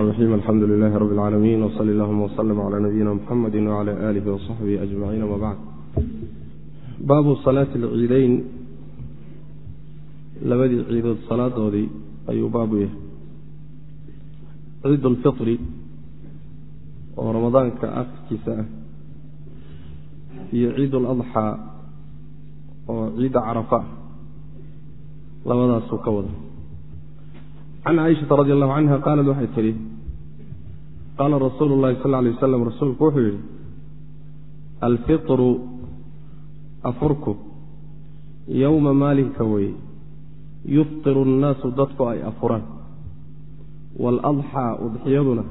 الرحيم الحمد لله رب العالمين وصلى اللهم وسلم على نبينا محمد وعلى آله وصحبه أجمعين وما بعد baabu salaati alciideyn labadii ciidood salaadoodii ayuu baabu yahay ciid alfitri oo ramadaanka akhirkiisa ah iyo ciid aladxaa oo ciidda carafa ah labadaasuu ka wada can caaishata radi allahu canha qaalad waxay tidhi qaala rasuulu llahi sal alay waslam rasuulku wuxuu yidhi alfitru afurku yowma maalinka weye yuftiru nnaasu dadku ay afuraan waaladxaa udxiyaduna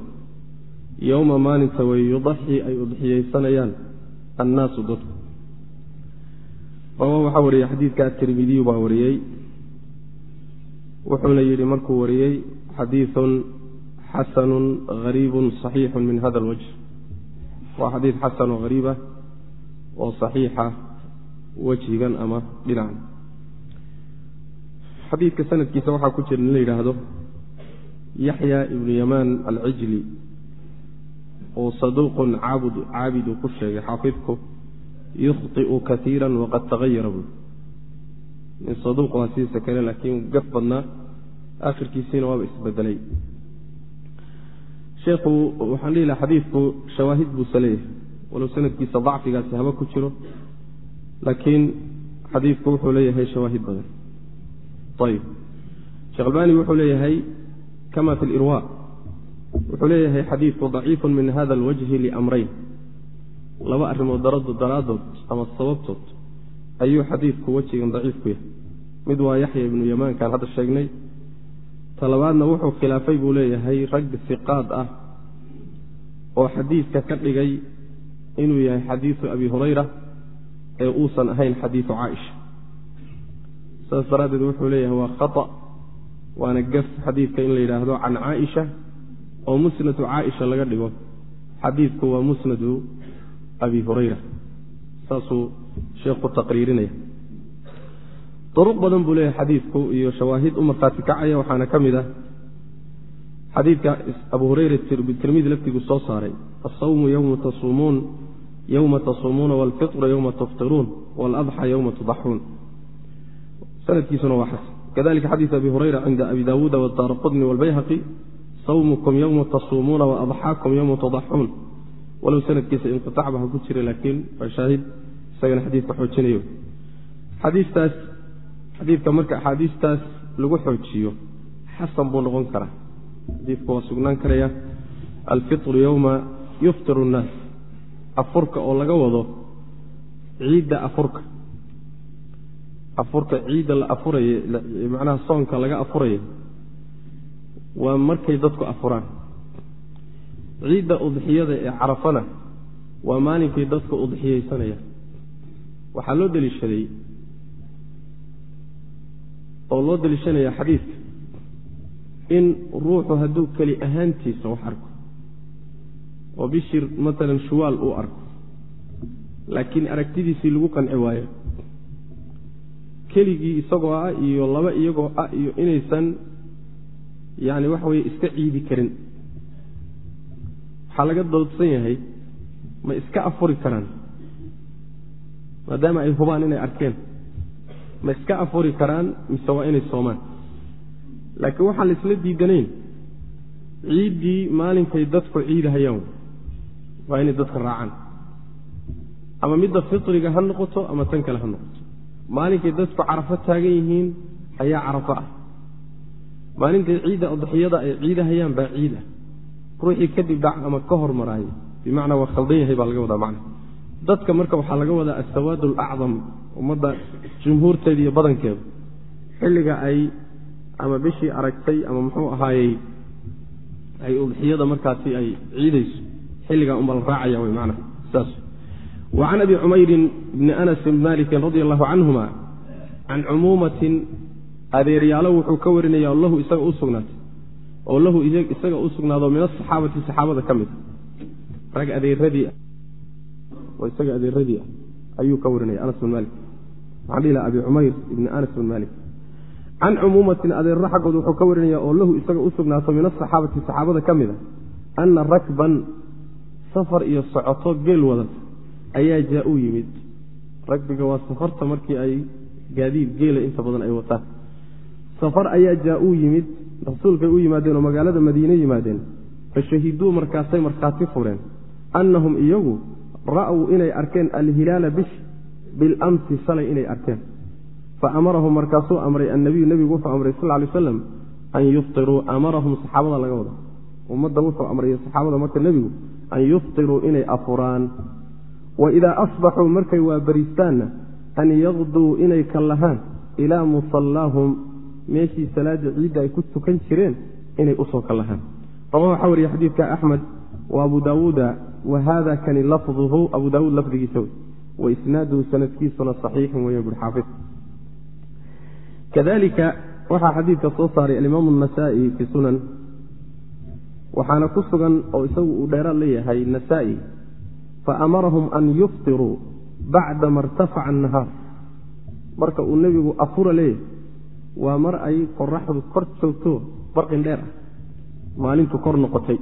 yowma maalinka weye yudaxii ay udxiyeysanayaan annaasu dadku waxaa wariyey xadiidka atirmidiyu baa wariyey wuxuuna yidhi markuu wariyey xadiidun xasanun hariibun saxiixun min hada alwajh waa xadiid xasan oo hariibah oo saxiixa wejhigan ama dhinacan xadiidka sanadkiisa waxaa ku jira in la yidhaahdo yaxya ibnu yamaan alcijli oo saduuqun caabud caabidu ku sheegay xaafidku yukhطi'u kaiira waqad tagayara buu. Nin saduuq waa sidiisa kale laakiin gaf badnaa akhirkiisiina waaba isbedelay sheekhu waxaan dhihi laha xadiidku shawaahid buuse leeyahay walow sanadkiisa dacfigaasi haba ku jiro laakiin xadiidku wuxuu leeyahay shawaahid badan. Ayib sheekh albani wuxuu leeyahay kama fi lirwa wuxuu leeyahay xadiidku daciifu min hada alwajhi liamrayn. Laba arrimood darado daraadood ama sababtood ayuu xadiidku wejigan daciif ku yahay. Mid waa yaxya ibnu yamaankaan hadda sheegnay talabaadna wuxuu khilaafay buu leeyahay rag siqaad ah oo xadiidka ka dhigay inuu yahay xadiidu abi hurayra ee uusan ahayn xadiidu caaisha. Saas daraaddeed wuxuu leeyahay waa khata waana gaf xadiidka in la yidhaahdo can caaisha oo musnadu caaisha laga dhigo. Xadiidku waa musnadu abi hurayra. Saasuu sheekhu taqriirinaya duruq badan buu leeyahay xadiidku iyo shawaahid u markhaati kacaya waxaana ka mid ah xadiidka abu hureyra tirmidi laftigu soo saaray asawmu yowma tasuumuun yowma tasuumuuna walfitru yowma tuftiruun waladxa yowma tudaxuun. Sanadkiisuna waa xasan. Kadalika xadiid abi hureyra cinda abi daawuuda wadaara qudni walbayhaqi sawmukum yowma tasuumuuna waadxaakum yowma tudaxuun. Walow sanadkiisa inqiaac ba ha ku jira laakiin waa shaahid isagana xadiidka xoojinayo xadiidka marka axaadiistaas lagu xoojiyo xasan buu noqon karaa. Xadiidku waa sugnaan karaya alfitru yowma yuftiru nnaas afurka oo laga wado ciidda afurka. Afurka ciidda la afuraye macnaha soonka laga afurayo waa markay dadku afuraan. Ciidda udxiyada ee carafana waa maalinkay dadku udxiyeysanayaan waxaa loo deliishaday oo loo deliishanaya xadiidka in ruuxu hadduu keli ahaantiisa wax arko oo bishir matalan shuwaal uu arko laakiin aragtidiisii lagu qanci waayo keligii isagoo ah iyo laba iyagoo ah iyo inaysan yacni waxa weye iska ciidi karin. Waxaa laga doodsan yahay ma iska afuri karaan maadaama ay hubaan inay arkeen ma iska afuri karaan mise waa inay soomaan? Laakiin waxaan la isla diidanayn ciiddii maalinkay dadku ciidahayaan waa inay dadka raacaan. Ama midda fitriga ha noqoto ama tan kale ha noqoto. Maalinkay dadku carafo taagan yihiin ayaa carafo ah. Maalinkay ciidda udxiyada ay ciidahayaan baa ciid ah. Ruuxii kadib dhac ama ka hormaraayay bimacnaa waa khaldan yahay baa laga wadaa macna dadka marka waxaa laga wadaa asawaad alacdam ummadda jumhuurteeda iyo badankeeda xilliga ay ama bishii aragtay ama muxuu ahaayey ay udxiyada markaasi ay ciidayso xilligaa unbaa la raacaya wy mana saas. Wa can abi cumayrin bni anas bn malikin radi allahu canhuma can cumuumatin adeeryaalo wuxuu ka warinaya lahu isaga u sugnaatay oo lahu isaga u sugnaado min asaxaabati saxaabada ka mid a rag adeeradii ah oo isaga adeeradii ah ayuu ka warinaya anas bin laha abi cumayr ibni anas bin malik can cumuumatin adeerro xaggood wuxuu ka warinaya oo lahu isaga u sugnaato min asaxaabati saxaabada ka mid a anna rakban safar iyo socoto geel wadata ayaa jaa-uu yimid ragbiga waa safarta markii ay gaadiid geela inta badan ay wataan safar ayaa jaa-uu yimid rasuulkay u yimaadeen oo magaalada madiine yimaadeen fa shahiduu markaasay markhaati fureen annahum iyagu ra'w inay arkeen alhilaala bish bilamsi shalay inay arkeen. Fa amarahum markaasuu amray annabiyu nebigu wuxuu amray sal lay aslam an yuftiruu amarahum saxaabada laga wada. Ummadda wuxuu amray saxaabada marka nebigu an yuftiruu inay afuraan. Wa idaa asbaxuu markay waabariistaanna an yaqduu inay kallahaan ilaa musallaahum meeshii salaada ciidda ay ku tukan jireen inay u soo kallahaan rawa waxaa wariye xadiidka axmed wa abu daawuuda wa hada kani lafduhu abu daawuud lafdigiisa wey wa isnaaduhu sanadkiisuna saxiixun weya buri xaafid. Kadalika waxaa xadiidka soo saaray alimaamu anasaa'i fi sunan waxaana ku sugan oo isagu uu dheeraad leeyahay nasaa-i faamarahum an yuftiruu bacdama irtafaca annahaar. Marka uu nebigu afura leeyahay waa mar ay qoraxdu kor joogto barqin dheer ah maalintu kor noqotay.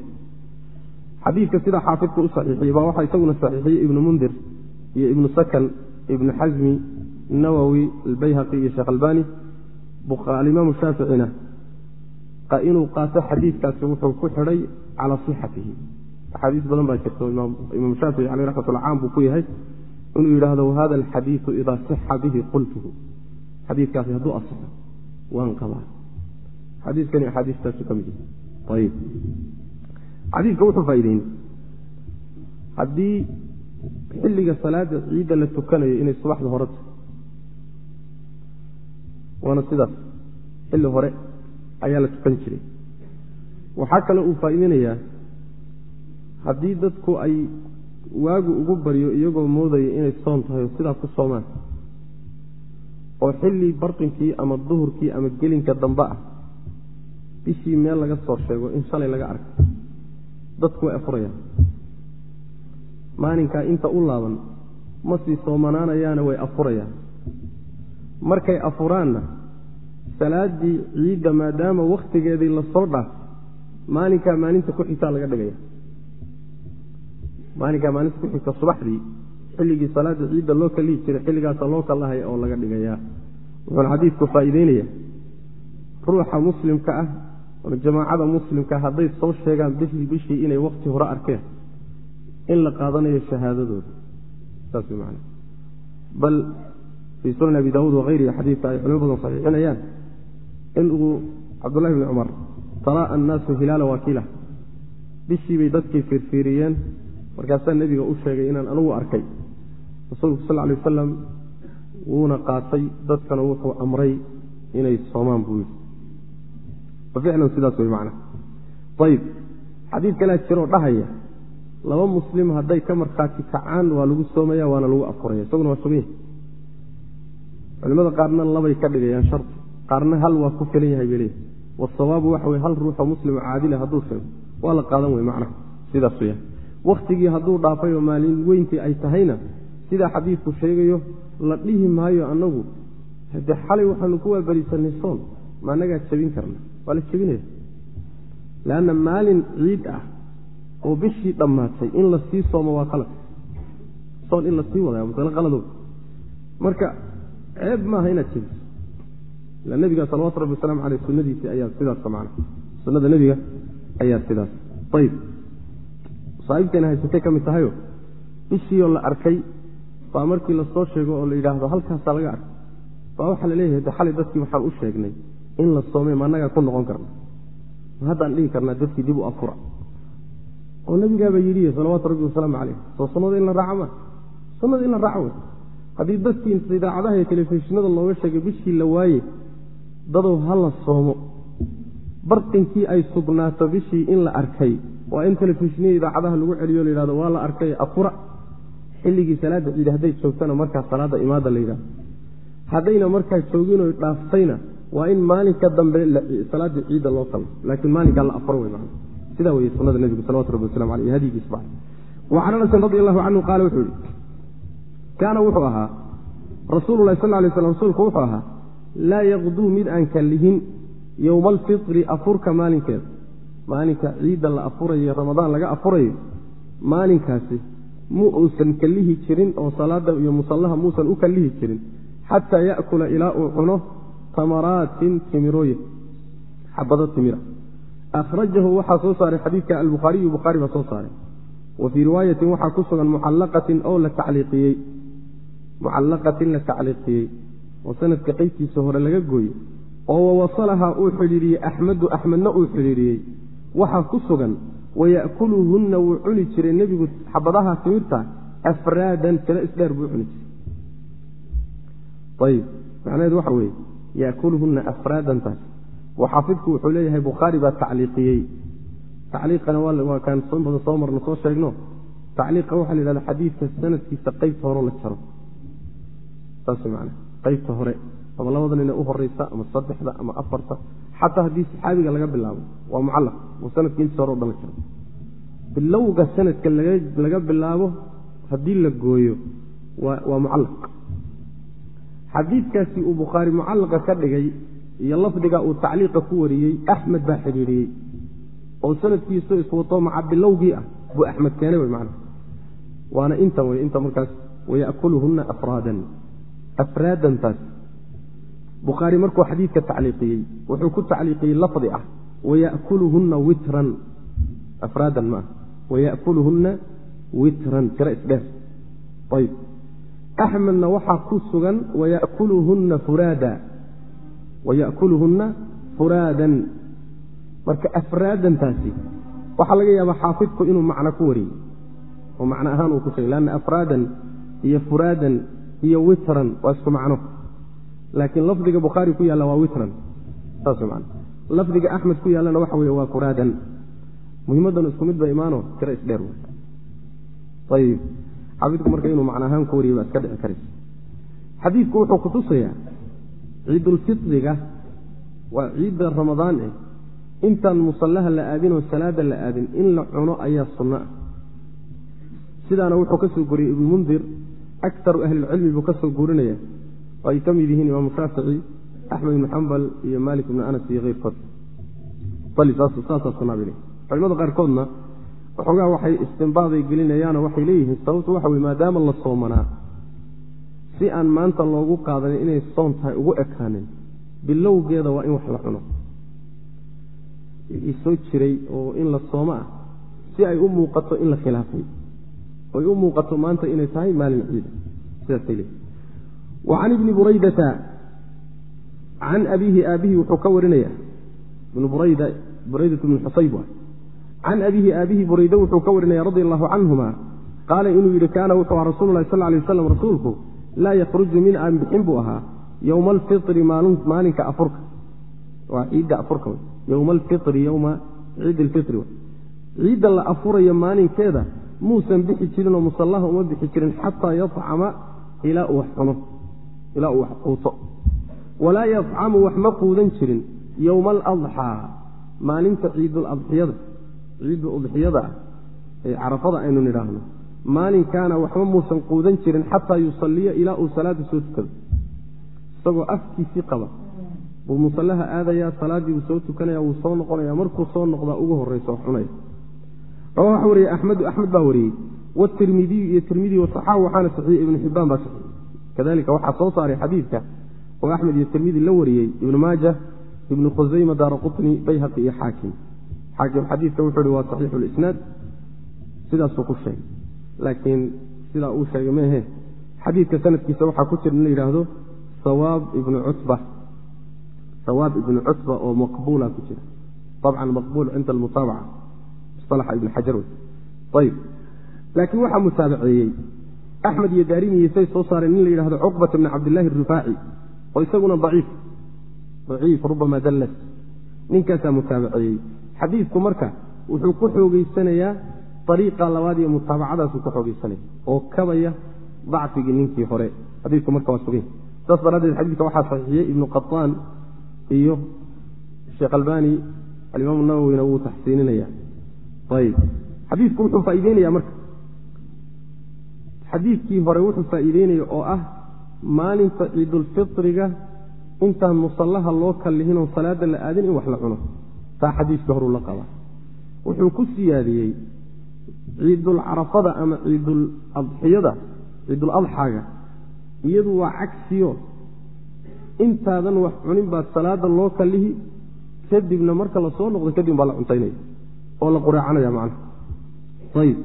Xadiidka sida xaafidku u saxiixiyey baa waxaa isaguna saxiixiyey ibnu mundir iyo ibnu sakan ibnu xasmi nawowi albayhaqi iyo sheekh albani alimaamu shaaficina inuu qaato xadiidkaasi wuxuu ku xidhay calaa sixatihi axaadiis badan baa jirto imaam shaafici caleyh raxmatullah caam buu ku yahay inuu yidhaahdo wahada alxadiidu idaa sixa bihi qultuhu. Xadiidkaasi hadduu asixo waan qabaa. Xadiiskani axaadiistaasu ka mid yahay ayib. Xadiidka wuxuu faa'ideynay haddii xilliga salaada ciidda la tukanayo inay subaxda hore tahay. Waana sidaas xilli hore ayaa la tukan jiray. Waxaa kale uu faa'iideynayaa haddii dadku ay waagu ugu baryo iyagoo moodaya inay soon tahay oo sidaa ku soomaan oo xilli barqinkii ama duhurkii ama gelinka dambe ah bishii meel laga soo sheego in shalay laga arkay dadku way afurayaan maalinkaa inta u laaban ma sii soomanaanayaana way afurayaan. Markay afuraanna salaaddii ciidda maadaama wakhtigeedii la soo dhaaf maalinkaa maalinta ku xigtaa laga dhigaya. Maalinkaa maalinta ku xigta subaxdii xilligii salaada ciidda loo kalihi jiray xilligaasa loo kalahaya oo laga dhigayaa. Wuxuuna xadiidku faa'iideynaya ruuxa muslimka ah oo jamaacada muslimka hadday soo sheegaan bishii bishii inay wakti hore arkeen in la qaadanayo shahaadadooda. Saas man bal fii sunan abi daawuud wahayrihi xadiidka ay culimo badan saxiixinayaan in uu cabdullahi bni cumar talaa annaasu hilaala wakiila bishii bay dadkii fiirfiiriyeen markaasaa nebiga u sheegay inaan anugu arkay. Rasuulku sal lay wasalam wuuna qaatay dadkana wuxuu amray inay soomaan buu yidhi. Ficlan sidaas wey macna ayib xadiid kalea jiroo dhahaya laba muslim hadday ka markhaati kacaan waa lagu soomaya waana lagu afuraya. Isaguna waa suganya culimada qaarna labay ka dhigayaan sharti qaarna hal waa ku filan yahay bay leeyahy wasawaabu waxa wey hal ruuxoo muslimo caadila hadduu sheego waa la qaadan wey macnaha. Sidaas weya wakhtigii hadduu dhaafay oo maalin weyntii ay tahayna sidaa xadiidku sheegayo la dhihi maayo annagu hade xalay waxaanu ku waabarisanay soon ma annagaa jabin karna? Waa la jebinaya leanna maalin ciid ah oo bishii dhammaatay in la sii soomo waa qalad soon in la sii wadaya masale qaladow marka ceeb maaha inaad jebiso. Ila nebiga salawatu rabbi wasalaamu caleyh sunadiisii ayaa sidaas macna. Sunnada nebiga ayaa sidaas. Ayib saaibteena haysatay ka mid tahayo? Bishiioo la arkay baa markii la soo sheego oo la yidhaahdo halkaasaa laga arkay. Baa waxaa la leeyahay de xalay dadkii waxaan u sheegnay in la soomay ma annagaa ku noqon karna ma haddaan dhihi karnaa dadkii dib u afura oo nebigaaba yidhi salawaatu rabbi wasalaamu caleyh soo sunnada in la raaca ma sunnada in la raaca wey haddii dadkii idaacadaha telefishinada looga sheegay bishii la waaye dadow ha la soomo. Barqinkii ay sugnaato bishii in la arkay waa in telefishinada idaacadaha lagu celiyo la yidhahdo waa la arkay afura. Xilligii salaada ciidi hadday joogtana markaa salaada imaada la yidhahdo. Haddayna markaa joogino dhaaftayna waa in maalinka dambe salaada ciidda loo qalmo laakiin maalinkaa la afuro wey man sidaa weye sunada nebigu salawatu rabbi waslamu aleyh hadigiisba wacan anasin radi allahu canhu qaala wuxuu yihi kaana wuxuu ahaa rasuulu lahi sal lay slam rasuulku wuxuu ahaa laa yaqduu mid aan kallihin yowma alfitri afurka maalinkeeda. Maalinka ciidda la afurayo ramadaan laga afurayo maalinkaasi mu uusan kallihi jirin oo salaada iyo musallaha muusan u kallihi jirin xataa ya'kula ilaa uu cuno tamaraatin timirooyin xabado timira akhrajahu waxaa soo saaray xadiidka albukhaariyu bukhaari baa soo saaray wa fii riwaayatin waxaa ku sugan mucallaqatin oo la tacliiqiyey mucallaqatin la tacliiqiyey oo sanadka qeybtiisa hore laga gooyey oo wawasalahaa uu xidhiidhiyey axmedu axmedna uu xidhiidhiyey waxaa ku sugan waya'kuluhunna wuu cuni jiray nebigu xabadaha timirta afraadan tiro isdheer buu cuni jiray ayib macnaheedu waxa weeye yaakuluhunna afraadantaas xaafidku wuxuu leeyahay bukhaari baa tacliiqiyey tacliiqana waa kaan badan soo marno soo sheegno tacliiqa waxaa la yidhahda xadiidka sanadkiisa qeybta hore la jaro saas man qeybta hore ama labada nine u horeysa ama saddexda ama afarta xataa haddii saxaabiga laga bilaabo waa mucallaq oo sanadka intiisa hore o dhan la jaro bilowga sanadka laga bilaabo haddii la gooyo waa mucallaq xadiidkaasi uu bukhaari mucallaqa ka dhigay iyo lafdiga uu tacliiqa ku wariyey axmed baa xidhiidhiyey. Oo sanadkiisu iswato maca bilowgii ah buu axmed keenay wy man waana intan wey inta markaas waya'kuluhunna afraadan. Afraadantaas. Bukhaari markuu xadiidka tacliiqiyey wuxuu ku tacliiqiyey lafdi ah waya'kuluhunna witran. Afraadan ma ah waya'kuluhunna witran. Tiro isdheer ayb axmedna waxaa ku sugan waya'kuluhunna furaada waya'kuluhunna furaadan marka afraadantaasi waxaa laga yaabaa xaafidku inuu macno ku wariyey oo macno ahaan uu ku sheegay lanna afraadan iyo furaadan iyo witran waa isku macno laakiin lafdiga bukhaari ku yaalla waa witran saas man lafdiga axmed ku yaallana waxa weye waa furaadan muhimaddanu isku mid ba imaano tiro isdheer ayib xaafidku marka inuu macno ahaan ku wariyey baa iska dhici karaysa xadiidku wuxuu kutusayaa ciidulfitriga waa ciidda ramadaan eh. Intaan musallaha la aadin oo salaada la aadin in la cuno ayaa sunno ah. Sidaana wuxuu ka soo goriyey ibnumundir akaru ahlilcilmi buu ka soo guurinaya oo ay ka mid yihiin imaamu shaafici axmed ibnu xambal iyo maalik ibnu anas iyo keyrkood. Culimada qaarkoodna waxoogaa waxay istinbaaday gelinayaanoo waxay leeyihiin sababtu waxa wey maadaama la soomanaa si aan maanta loogu qaadanin inay soon tahay ugu ekaanin. Bilowgeeda waa in wax la cuno. Soo jiray oo in la soomo ah si ay u muuqato in la khilaafay. Oy u muuqato maanta inay tahay maalin ciida sidaasay leeyihiin wa can ibni buraydata can abiihi aabihi wuxuu ka warinaya ibnu burayda buraydat bnu xusayb can abiihi aabihi burayde wuxuu ka warinaya radi allahu canhuma qaala inuu yidhi kaana wuxuu aha rasulu lahi sal lay waslam rasuulku laa yakhruju min aan bixin buu ahaa yowma alfitri maalinka afurka. Waa ciidda afurka yowma alfitri yowma ciid alfitri ciidda la afurayo maalinkeeda muusan bixi jirin oo musallaha uma bixi jirin xataa yafcama ilaa uu wax cuno ilaa uu wax quuto walaa yafcamu wax ma quudan jirin yowma aladxaa maalinta ciiduladxiyada ciidda udxiyada ah ee carafada aynu nidhaahno maalinkaana waxba muusan quudan jirin xataa yusalliya ilaa uu salaada soo tukado. Isagoo afkiisii qaba buu musallaha aadayaa salaaddii buu soo tukanaya wuu soo noqonaya markuu soo noqdaa ugu horraysa wax cunaya. Rawa waxa wariyey axmedu axmed baa wariyey watirmidiyu iyo tirmidi wasaxaahu waxaana saxiiyey ibnu xibbaan baa saxiiyey kadalika waxaa soo saaray xadiidka oo axmed iyo tirmidi la wariyey ibnu maaja ibnu khusayma daara qutni bayhaqi iyo xaakim. Xaakim xadiidka wuxuu hi waa saxiixu lisnaad sidaasuu ku sheegay laakiin sidaa uu sheegay meehe xadiidka sanadkiisa waxaa ku jira in la yidhaahdo sawaab ibnu cutba. Sawaab ibnu cutba oo maqbuula ku jira. Abcan maqbuul cinda almutaabaca. Musalaxa ibn xajar wey. Ayib laakiin waxaa mutaabaceeyey axmed iyo daarimiyi say soo saareen nin la yidhahdo cuqbat bni cabdillahi arufaaci oo isaguna daciif. Daciif rubama dallas ninkaasaa mutaabaceeyey xadiidku marka wuxuu ku xoogeysanayaa ariiqa labaad iyo mutaabacadaasuu ku xoogeysanaya oo kabaya dacfigii ninkii hore xadiidku marka waa sugay saas daraaddeed xadiidka waxaa saxiixiyey ibnu qataan iyo sheekh albani alimaam nawowina wuu taxsiininaya ayib xadiidku wuxuu faa'iideynaya marka xadiidkii hore wuxuu faa'iideynaya oo ah maalinta ciidulfitriga intaan musallaha loo kallihinoo salaada la aadin in wax la cuno taa xadiiska horuu la qabaa wuxuu ku siyaadiyey ciidul carafada ama ciidul adxiyada ciidul iyadu waa cagsiyo. Intaadan wax cunin baa salaada loo kallihi kadibna marka la soo noqdo kadib baa la cuntaynaya oo la qureecanaya macnaha. Ayib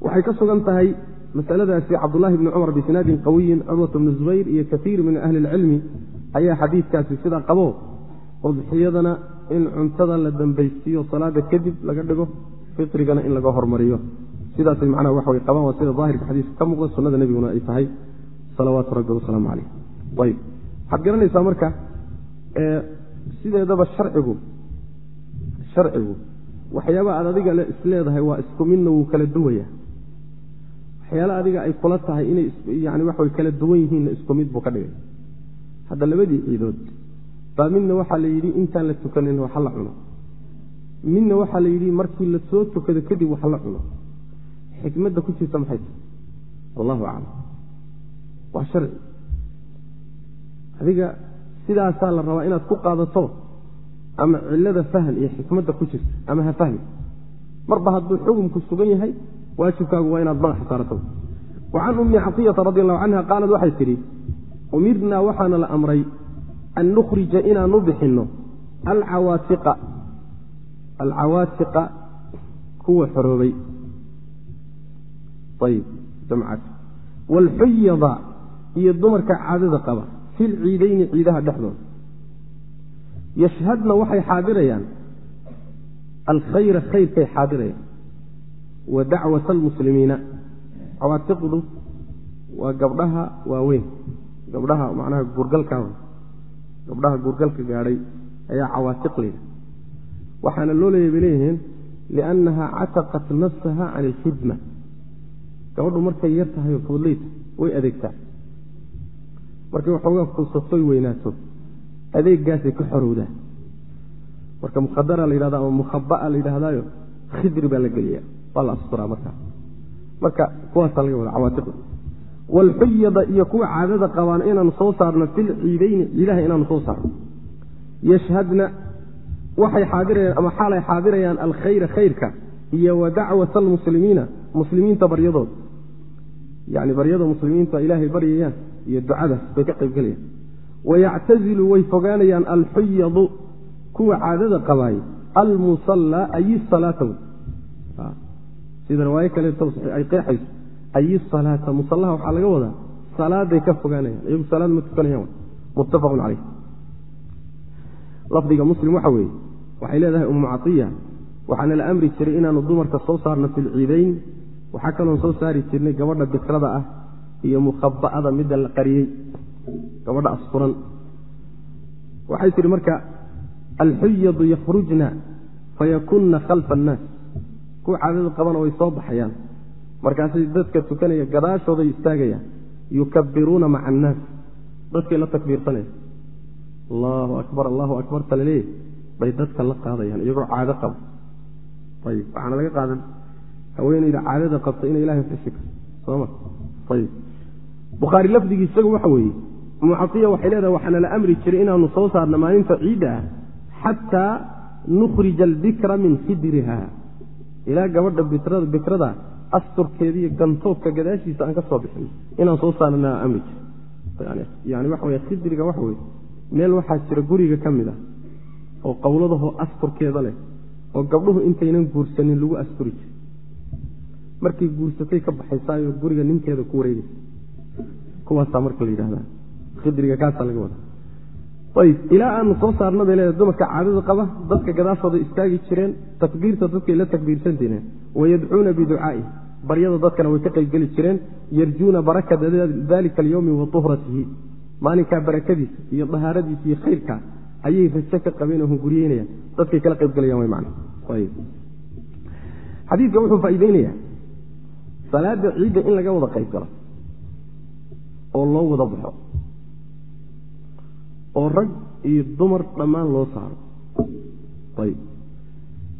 waxay ka sugan tahay masaladaasi cabdullahi bni cumar bisnaadin qawiyin curwat bni zubayr iyo kaiir min ahli ilcilmi ayaa xadiidkaasi sidaa qabo. Udxiyadana in cuntada la dambaysiiyo salaada kadib laga dhigo fitrigana in laga hormariyo. Sidaasay macnaha waxa way qabaan waa sida daahirka xadiiska ka muuqda sunnada nebiguna ay tahay. Salawaatu rabbi wasalaamu caleyh ayb waxaad garanaysaa marka sideedaba harcigu sharcigu waxyaaba aad adiga isleedahay waa isku midna wuu kala duwaya. Waxyaala adiga ay kula tahay inay yani waxaway kala duwan yihiinna isku mid buu ka dhigay. Hadda labadii ciidood baa midna waxaa la yidhi intaan la tukanin wax la cuno midna waxaa la yidhi markii la soo tukado kadib wax la cuno. Xikmadda ku jirta maxay? Tahay allahu aclam. Waa sharci. Adiga sidaasaa la rabaa inaad ku qaadato ama cilada fahm iyo xikmadda ku jirta ama ha fahmi. Marba hadduu xukumku sugan yahay waajibkaagu waa inaad madaxa saarato. Wa can ummi caطiyata radi allahu canha qaalad waxay tidhi umirnaa waxaana la amray an nukhrija inaanu bixinno alcawaatiqa alcawaatiqa kuwa xoroobay ayib jamcaas waalxuyada iyo dumarka caadada qaba fi lciidayni ciidaha dhexdooda yashhadna waxay xaadirayaan alkhayra khayrkay xaadirayaan wa dacwata almuslimiina cawaatiqdu waa gabdhaha waaweyn gabdhaha macnaha guurgalkaa gabdhaha guurgalka gaadhay ayaa cawaatiq layidha waxaana loo leeyay bay leeyihiin liannaha cataqat nafsaha can alkhidma gabadhu markay yar tahay oo foodleyta way adeegtaa markay waxoogaa kuusatoy weynaato. Adeegaasay ka xorowdaa marka mukhadara la yidhahda ama mukhabaa la yidhahdaayo khidri baa la geliya waa la asturaa markaa marka kuwaasaa laga wada cawaatiqda waalxuyada iyo kuwa caadada qabaan inaanu soo saarno fil ciidayni ciidaha inaanu soo saarno. Yashhadna waxay xaadirayaan ama xaalay xaadirayaan alkhayra khayrka iyo wa dacwata almuslimiina muslimiinta baryadooda yani baryada muslimiinta ilaahay baryayaan iyo ducadaas bay ka qaybgelayaan wayactazilu way fogaanayaan alxuyadu kuwa caadada qabaay almusallaa ay salaata sida riwaayo kaleeto ay qeexayso. Ay salaata musallaha waxaa laga wadaa salaaday ka fogaanayaan iyagu salaad ma tukanayaan muttafaqun caleyh lafdiga muslim waxa weeye waxay leedahay ummu caiya waxaana la amri jiray inaanu dumarka soo saarno fi lciidayn waxaa kaloon soo saari jirnay gabadha bikrada ah iyo mukhaba'ada midda la qariyey gabadha asfuran. Waxay tihi marka alxuyadu yakhrujna fayakunna khalfa annaas. Kuwa caadada qabana way soo baxayaan. Markaasay dadka tukanaya gadaashooday istaagayaan yukabiruuna maca annaas. Dadkay la takbiirsanaya allahu akbar allahu akbar talaleey bay dadka la qaadayaan iyagoo caado qaba ayib waxaana laga qaadan haweeneyda caadada qabta ina ilahay xusi karto sooma ayib bukhaari lafdigii isagu waxa weeye mucaiya waxay leedahay waxaana la amri jiray inaanu soo saarno maalinta ciidda ah xataa nukhrija albikra min khidriha ilaa gabadha bikrada asturkeeda gantoobka gadaashiisa aan ka soo bixin. Inaan soo saarna amri jir yani waxa wey khidriga waxa weye meel waxaa jira guriga ka mid ah oo qowladahoo asturkeeda leh oo gabdhuhu intaynan guursanin lagu asturi jir markay guursatay ka baxaysaayo guriga ninkeeda ku wareegeysa kuwaasaa marka la yidhahda khidriga kaasaa laga wada ayb ilaa aanu soo saarna bay leedahay dumarka caadada qaba dadka gadaashooda istaagi jireen takbiirta dadkay la takbiirsan jireen wayadcuuna biducaa'i baryada dadkana way ka qaybgeli jireen yarjuuna barakata dalika alyowmi wa tuhratihi maalinkaa barakadiisa iyo dahaaradiisa iyo khayrka ayay rajo ka qabeen oo hunguriyeynayaan. Dadkay kala man xadiidka wuxuu faa'iideynayaa salaada ciidda in laga wada qayb galo oo loo wada baxo oo rag iyo dumar dhammaan loo saaro. Ayb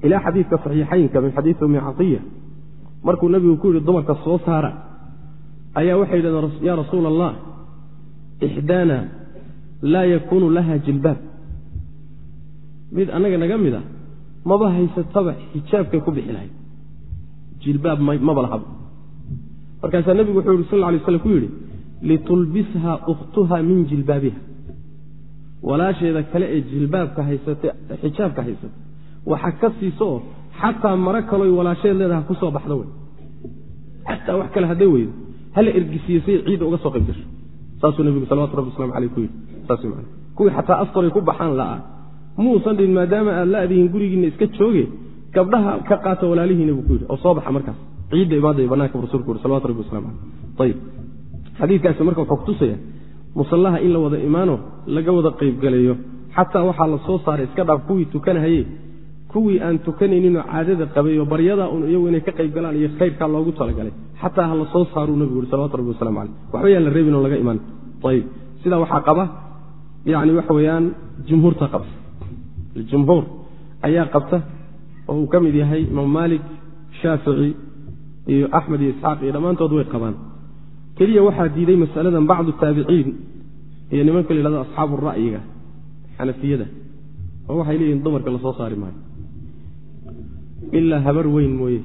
ilaa xadiidka saxiixaynka min xadiidi ummi caiya markuu nabigu ku yidhi dumarka soo saara ayaa waxay yidhahdeen yaa rasuula allah ixdaana laa yakuunu laha jilbaab. Mid annaga naga mid a maba haysataba xijaabkay ku bixi lahayd jilbaab maba lahaba markaasaa nebigu wuxuu yihi sal lla alay slam ku yidhi litulbisha ukhtuha min jilbaabiha. Walaasheeda kale ee jilbaabka haysata xijaabka haysata waxa ka siiso oo xataa maro kaloy walaasheed leedaha ku soo baxda wey. Xataa wax kale hadday weydo hala ergisiiyo say ciidda uga soo qayb gasho saasuu nebigu salawatu rabbi waslamu aleyh ku yidhi. Saas man kuwii xataa astoray ku baxaan la'aa muusan dhin maadaama aad la'dihiin gurigiinna iska jooge gabdhaha ka qaata walaalihiina buu ku yidhi. Oo soo baxa markaas. Ciidda imaadaya banaanka rasulku yuri salawatu rabbi waslamu aleyh ayib xadiidkaasi marka wuxuu kutusaya musallaha in la wada imaano laga wada qaybgalayo xataa waxaa la soo saaray iska dhaaf kuwii tukanahaye kuwii aan tukanayninoo caadada qabay oo baryada un iyagu inay ka qayb galaan iyo khayrkaa loogu talagalay xataa ha la soo saaruu nabigu yuri salawatu rabbi waslamu caleyh. Waxba yaan la reebin oo laga imaan. Ayib sidaa waxaa qaba yani waxa weeyaan jumhuurta qaba jumhuur ayaa qabta oo uu ka mid yahay imaam maalik shaafici iyo axmed iyo isxaaq iyo dhammaantood way qabaan. Keliya waxaa diiday masaladan bacdu taabiciin iyo nimanka la yhahdo asxaabu ra'yiga xanafiyada oo waxay leeyihiin dumarka la soo saari maayo. Ilaa habar weyn mooye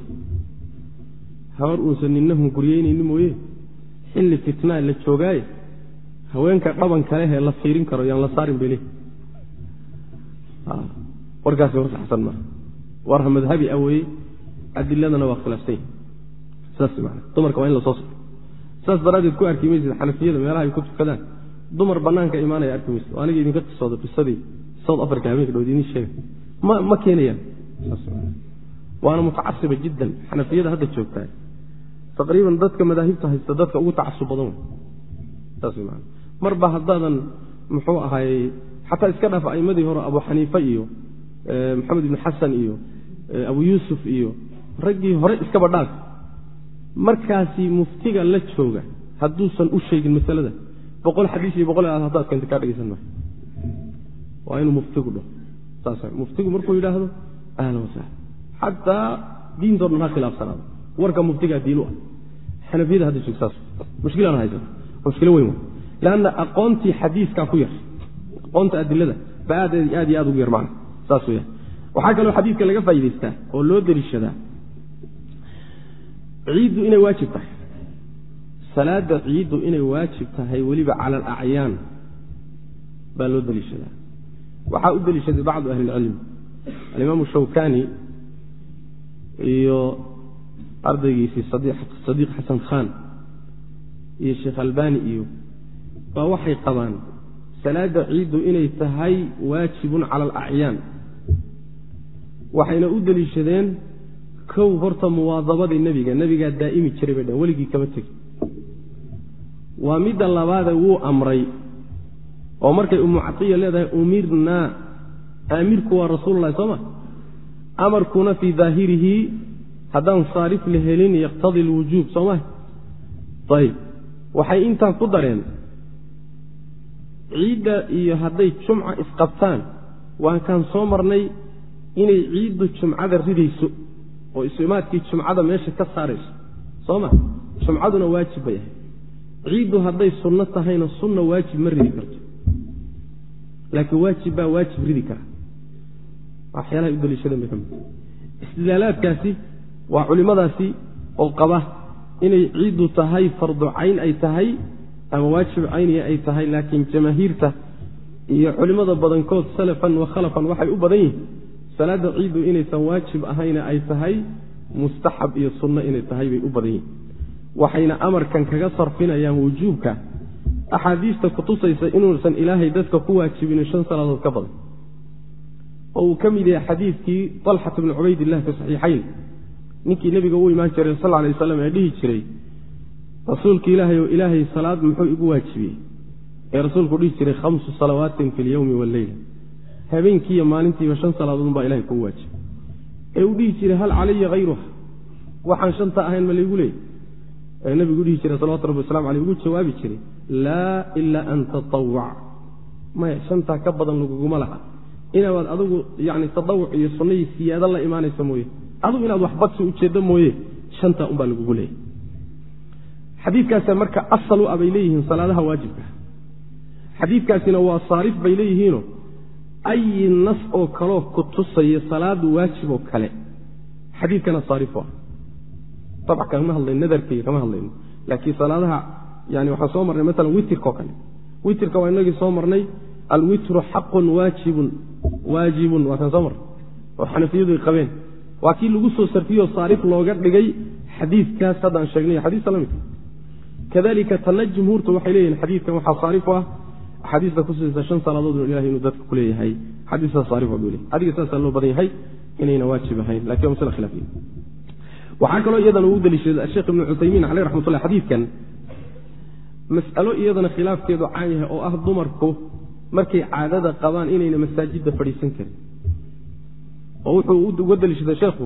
habar uusan ninahun guryeynayni mooye? Xilli fitnaa la joogaaye haweenka dhaban kalehee la fiirin karo yaan la saarin bay leehi warkaasi war saxsan maa warha madhabi a weye adiladana waa khilaafsan yahi saas man dumarka waa in la soo saaro saas daraaddeed ku arki maysid xanafiyada meelaha ay ku tukadaan. Dumar banaanka imaanaya arki maysid. Oo aniga idinka qisooda qisadii south africa habeenka dhow idin sheega ma keenayaan. Waana mutacasiba jiddan. Xanafiyada hadda joogtaa taqriiban dadka madaahibta haysta dadka ugu tacasub badan marba haddaadan muxuu ahaayey xataa iska dhaaf a'imadii hore abu xaniife iyo maxamed ibni xasan iyo abu yuusuf iyo raggii hore iskaba dhaaf markaasi muftiga la jooga hadduusan u sheegin masalada boqol xadiis iyo boqol aad haddaad kaa dhegeysan maayo waa inuu muftigu dhaho saas muftigu markuu yidhaahdo ahlan wasahla xataa diintoo ha khilaafsanaado warka muftigaa diin u ah xanafiyada hadda joog saas mushkilaan haysata mushkilo weyn. Lanna aqoontii xadiiskaa ku yar aqoonta adilada ba aad aad iyo aad ugu yar macna. Saas weya waxaa kaloo xadiidka laga faa'idaystaa oo loo deliishadaa. Ciiddu inay waajib tahay. Salaada ciiddu inay waajib tahay weliba cala alacyaan baa loo deliishadaa. Waxaa u deliishaday bacdu ahli alimaamu shawkani iyo ardaygiisii sadiiq xasan khan iyo sheekh albani iyo baa waxay qabaan salaada ciiddu inay tahay waajibun cala alacyaan waxayna u deliishadeen kow horta muwaadabadii nebiga nebigaa daa'imi jiray bay dhaheen weligii kama tegi. Waa midda labaade wuu amray oo markay ummu catiya leedahay umirnaa aamirku waa rasuululahi soo ma? Amarkuna fii daahirihi haddaan saarif la helin yaqtadi lwujuub soo ma ayib. Waxay intaa ku dareen ciidda iyo hadday jumca isqabtaan waan kaan soo marnay inay ciiddu jumcada ridayso oo isumaadkii jumcada meesha ka saarayso. Soo ma jumcaduna waajib bay ahay ciiddu hadday sunno tahayna sunna waajib ma ridi karto. Laakiin waajib baa waajib ridi kara. Waxyaalahay u daliishadeen ka mid istidlaalaadkaasi waa culimmadaasi oo qaba inay ciiddu tahay fardu cayn ay tahay ama waajib cayniya ay tahay laakiin jamaahiirta iyo culimmada badankood salafan wa khalafan waxay u badan yihiin salaada ciiddu inaysan waajib ahayna ay tahay mustaxab iyo sunno inay tahay bay u badan yihiin. Waxayna amarkan kaga sarfinayaan wujuubka. Axaadiista kutusaysa inuusan ilaahay dadka ku waajibinin shan salaadood ka badan. Oo uu ka mid yahay xadiidkii talxat bni cubaydillahi fi saxiixayn ninkii nebiga u imaan jiray sal alay waslam ee dhihi jiray rasuulka ilaahay oo ilaahay salaad muxuu igu waajibiyey. Ee rasuulku dhihi jiray khamsu salawaatin fi lyowmi walleyla habeenkiiyo maalintiiba shan salaadoodun baa ilahay kuu waajibay ee uu dhihi jiray hal calaya hayruha waxaan shanta ahayn ma laygu leeyay ee nebigu dhihi jiray salawatu rabbi waslamu aleyh ugu jawaabi jiray laa ilaa an tatawac maya shantaa ka badan laguguma laha. Inaad adigu yani tadawuc iyo sunnahii siyaado la imaanaysa mooye adigu inaad waxbadsi ujeeddo mooye shantaa unbaa lagugu leeyay xadiidkaasa marka asal u ah leeyihiin salaadaha waajibka. Xadiidkaasina waa saarif bay leeyihiino ayi nas oo kaloo ku tusaya salaadu waajib oo kale. Xadiidkana saarif ah. Dabc nadarkaiyo kama hadlayno. Laakiin salaadaha yani waxaan soo marnay maalan witirka kale. Witirka waa inagii soo marnay alwitru xaqun waajibun waajibun waa kaan soo marnay. Oo xanafiyadu ay qabeen waa kii lagu soo sarfiyoo saarif looga dhigay xadiidkaas haddaan sheegnay xadiista la midka kadalika tanna jumhuurtu waxay leeyihiin xadiidkan waxaa saarif u ah. Axaadiista kusuisa shan salaadood ilahay inuu dadka ku leeyahay. Saarif buu leeyahay. Adiga saasaa loo badan yahay inayna waajib ahayn laakiin waa masle waxaa kaloo iyadana uu daliishaday asheekh ibnu cuthaymiin caleyh raxmatullah xadiidkan. Mas'alo iyadana khilaafkeedu caan yahay oo ah dumarku markay caadada qabaan inayna masaajidda fadhiisan karin oo wuxuu uga daliishaday sheekhu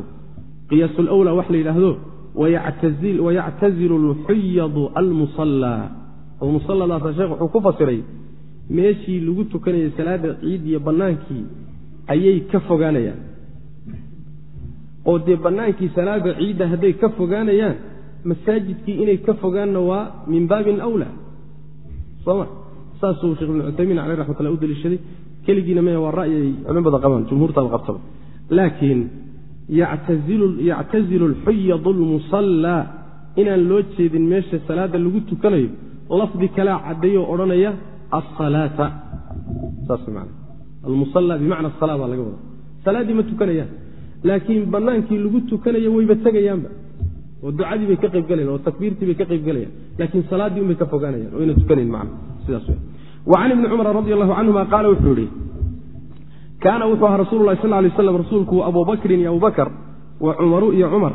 qiyaasulwla wax la yidhaahdo wayactazilu alxuyadu almusallaa oo musalladaasa sheekh wuxuu ku fasiray meeshii lagu tukanayay salaada ciid iyo bannaankii ayay ka fogaanayaan. oo dee bannaankii salaada ciidda hadday ka fogaanayaan masaajidkii inay ka fogaanna waa min baabin awla. Soma saasuu shekh ibnu cuthaymiin caleh raxmatullah u daliishaday keligiina me waa ra'yi ay culin badan qabaan jumhuurtaaba qabtaba laakiin yactazilu alxuyadu almusallaa inaan loo jeedin meesha salaada lagu tukanayo lafdi kalaa caddeeyoo odhanaya asalaata saas man almusalla bimacna asala baa laga wada salaaddii ma tukanayaan laakiin bannaankii lagu tukanayo wayba tegayaanba. Oo ducadii bay ka qaybgelayan oo takbiirtii bay ka qaybgelayaan laakiin salaaddii unbay ka fogaanayaan oo yna tukanayn man sidaas w can ibni cumar radi allahu canhuma qaala wuxuu yihi kaana wuxuu ahaa rasulu lahi sal lay slam rasuulku abubakrin iyo abubakr wa cumaru iyo cumar.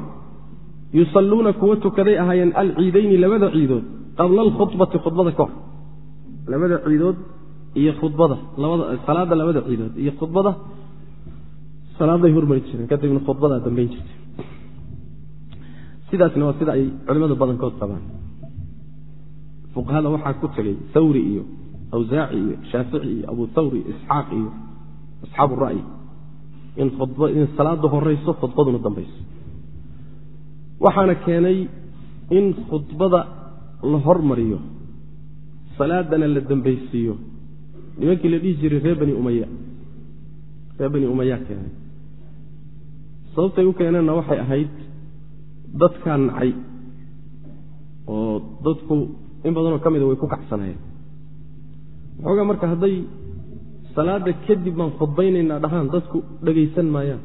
Yusalluuna kuwa tukaday ahaayeen alciidayni labada ciidood qabla alkhubati khudbada ka hor. Labada ciidood iyo khudbada salaada labada ciidood iyo khudbada. Salaaday hormari jireen kadibna khudbadaa dambayn jirtay. Sidaasna waa sida ay culimada badankood qabaan. Fuqahada waxaa ku tegay thawri iyo awsaaci iyo shaafici iyo abu thawri isxaaq iyo asxaabu ra'yi in salaada horeyso khudbaduna dambayso waxaana keenay in khudbada la hormariyo salaadana la dambaysiiyo nimankii la dhihi jiray reer bani umaya reer bani umaya keenay sababtay u keeneenna waxay ahayd dadkaa nacay oo dadku in badanoo ka mida way ku kacsanayeen waxoogaa marka hadday salaada kadib baan khudbaynaynaa dhahaan dadku dhegaysan maayaan.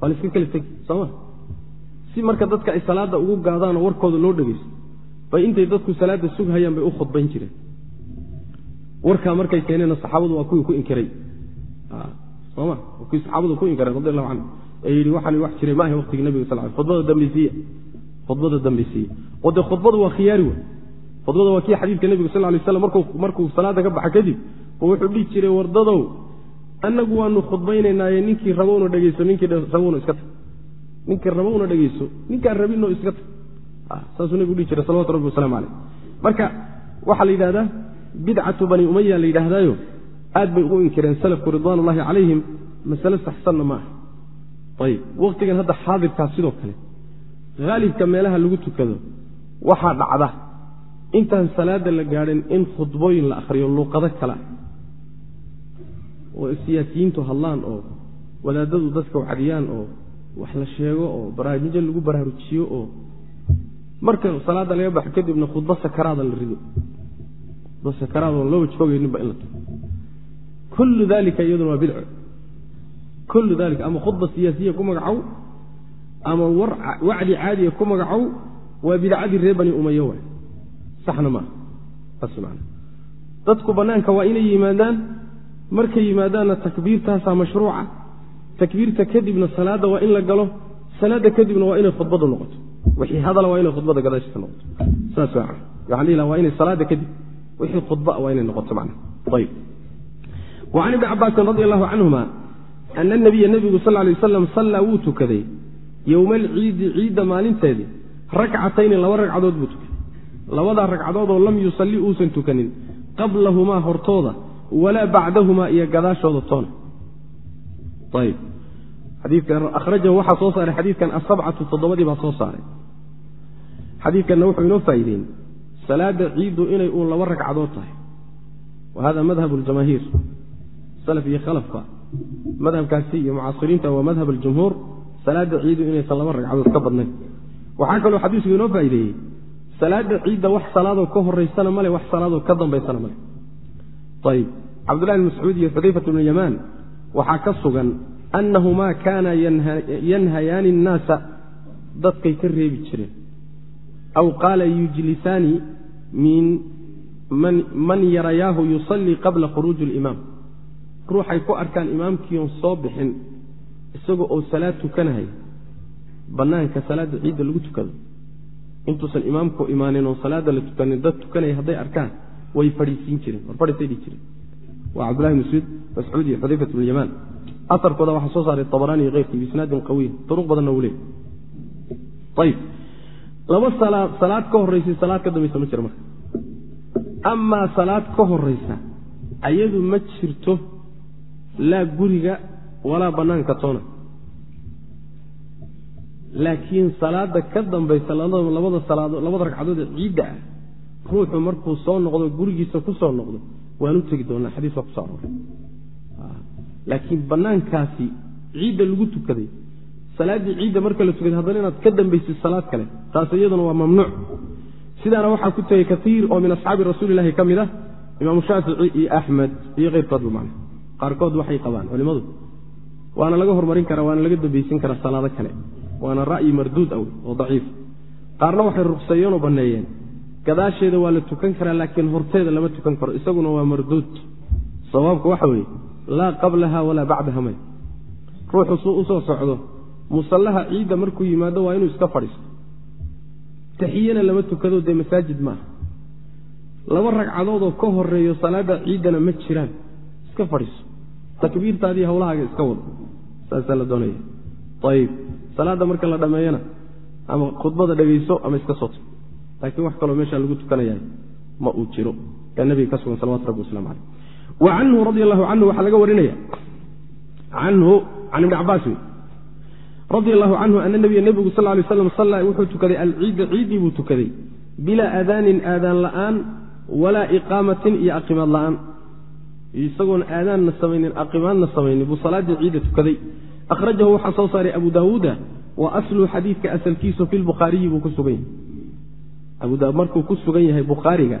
Waa la iska kala tegi sooma si marka dadka ay salaadda ugu gaadaanoo warkooda loo dhegaysto bay intay dadku salaadda sughayaan bay u khudbayn jireen. Warkaa markay keeneenna saxaabadu waa kuwii ku inkiray. Soma waa kuwii saxaabadu ku inkiray radi allahu canhu ee yidhi waxaan wax jiray maaha waqtigii nabiga sal l khudbada dambeysiiya khudbada dambeysiiya oo dee khudbadu waa khiyaari wey khudbada waa kii xadiidka nebiga sal lay slam markuu salaadda ka baxa kadib oo wuxuu dhihi jiray wardadow annagu waanu khudbaynaynaaye ninkii rabowna dhegeyso ninkii rabowna iska tag. Ninkii rabowna dhegeyso ninkaan rabinno iska tag. Saasuu nebigu dhihi jiray salawatu rabbi wasalamu caleyh marka waxaa la yidhahdaa bidcatu bani umaya la yidhaahdaayo aad bay ugu inkireen salafku ridwaan calayhim masale saxsanna ma aha. Wakhtigan hadda xaadirkaas sidoo kale haalibka meelaha lagu tukado waxaa dhacda. Intaan salaada la gaadhin in khudbooyin la akhriyo luuqado kale oo siyaasiyiintu hadlaan oo wadaadadu dadka wacdiyaan oo wax la sheego oo barnaamijyo lagu baraarujiyo oo marka salaada laga baxo kadibna khudbo sakaraada la rido. Khudbo sakaraad oon looba joogayninba in la tago kullu dalika iyaduna waa bidco kullu dalika ama khudba siyaasiya ku magacow ama wacdi caadiya ku magacow waa bidcadii reer bani umayo waay. Saxna maaha dadku bannaanka waa inay yimaadaan markay yimaadaanna takbiirtaasaa mashruuca. Takbiirta kadibna salaadda waa in la galo salaadda kadibna waa inay khudbadu noqoto. Wixii hadala waa inay khudbada gadaashiisa noqoto. Saas waa waxaan dhihi laha waa inay salaadda kadib wixii khudba waa inay noqoto macna. Ayib. Wa can ibni cabbaasin radi allahu canhuma ana nabiya nebigu sal lay wasalam sallaa wuu tukaday yowma alciidi ciidda maalinteedii rakcatayni laba ragcadood buu tukaday. Labadaa ragcadoodoo lam yusalli uusan tukanin qablahumaa hortooda walaa bacdahumaa iyo gadaashooda toona xadiikan akhrajahu waxaa soo saaray xadiidkan asabcatu toddobadii baa soo saaray. Xadiidkanna wuxuu inoo faa'iideyn salaada ciiddu inay uun laba ragcadood tahay. Wa hada madhab ljamaahiir salaf iyo khalafka. Madhabkaasi iyo mucaasiriinta waa madhab aljumhuur salaada ciidu inaysan laba ragcadood ka badnayn. Waxaa kaloo xadiisku inoo faa'ideeyey salaada ciidda wax salaadoo ka horaysana male wax salaadoo ka dambaysana male ayib cabdullahi bn mascuud iyo xudayfat bnu yamaan waxaa ka sugan annahumaa kaana yanhayaani annaasa dadkay ka reebi jireen. Aw qaala yujlisaani min man yarayaahu yusallii qabla khuruuji alimaam ruuxay ku arkaan imaamkiion soo bixin isaga oo salaad tukanahaya bannaanka salaadda ciidda lagu tukado. Intuusan imaamku imaanin oo salaadda la tukanin dad tukanaya hadday arkaan way fadhiisiin jireen war fadhiisay dhihi jireen waa cabdullahi mascuud mascuud iyo xudayfat bn yamaan asarkooda waxaa soo saaray abaraani iyo keyrkii biisnaadin qawiyin duruq badanna uu leey ayib laba salaad ka horraysay salaad ka dambaysa ma jira marka. Amaa salaad ka horraysa ayadu ma jirto laa guriga walaa bannaanka toona. Laakiin salaada ka dambaysa labada ragcadood ee ciidda ah ruuxu markuu soo noqdo gurigiisa ku soo noqdo waan u tegi doonaa xadiis baa kuso arooray. Laakiin bannaankaasi ciidda lagu tukaday salaaddii ciidda marka la tukaday haddana inaad ka dambaysid salaad kale taas iyaduna waa mamnuuc. Sidaana waxaa ku tegey kaiir oo min asxaabi rasuulilahi ka mid ah imaamu shaafici iyo axmed iyo keyrkoodba macna qaarkood waxay qabaan culimmadu waana laga hormarin karaa waana laga dambaysin karaa salaado kale waana ra'yi marduud aw oo daciif. Qaarna waxay ruqseeyeen oo banneeyeen gadaasheeda waa la tukan karaa laakiin horteeda lama tukan karo. Isaguna waa marduud. Sawaabka waxa weeye laa qablaha walaa bacdaha may. Ruuxu suu u soo socdo musallaha ciidda markuu yimaado waa inuu iska fadhiisto. Taxiyana lama tukado dee masaajid maaha. Laba ragcadoodoo ka horeeyo salaada ciiddana ma jiraan. Iska fadhiiso. Takbiirtaadii hawlahaaga iska wado saasaa la doonaya. Ayib salaadda marka la dhammeeyana ama khudbada dhegayso ama iska soto laakiin wax kaloo meeshaa lagu tukanayahay ma uu jiro. Kaa nabiga ka sugan salawatu rabbi waslamu caleyh wa canhu radi allahu canhu waxaa laga warinaya. Canhu can ibni cabaas wey radi allahu canhu ana nabiya nebigu sal lay slam sallaa wuxuu tukaday alciidda ciiddii buu tukaday. Bilaa aadaanin aadaan la'aan walaa iqaamatin iyo aqimaad la'aan. Isagoon aadaanna samaynin aqimaadna samaynin buu salaaddii ciidda tukaday. Akhrajahu waxaa soo saaray abu daawuuda wa aslu xadiidka asalkiisu fi lbukhaariyi buu ku sugan yahay markuu ku sugan yahay bukhaariga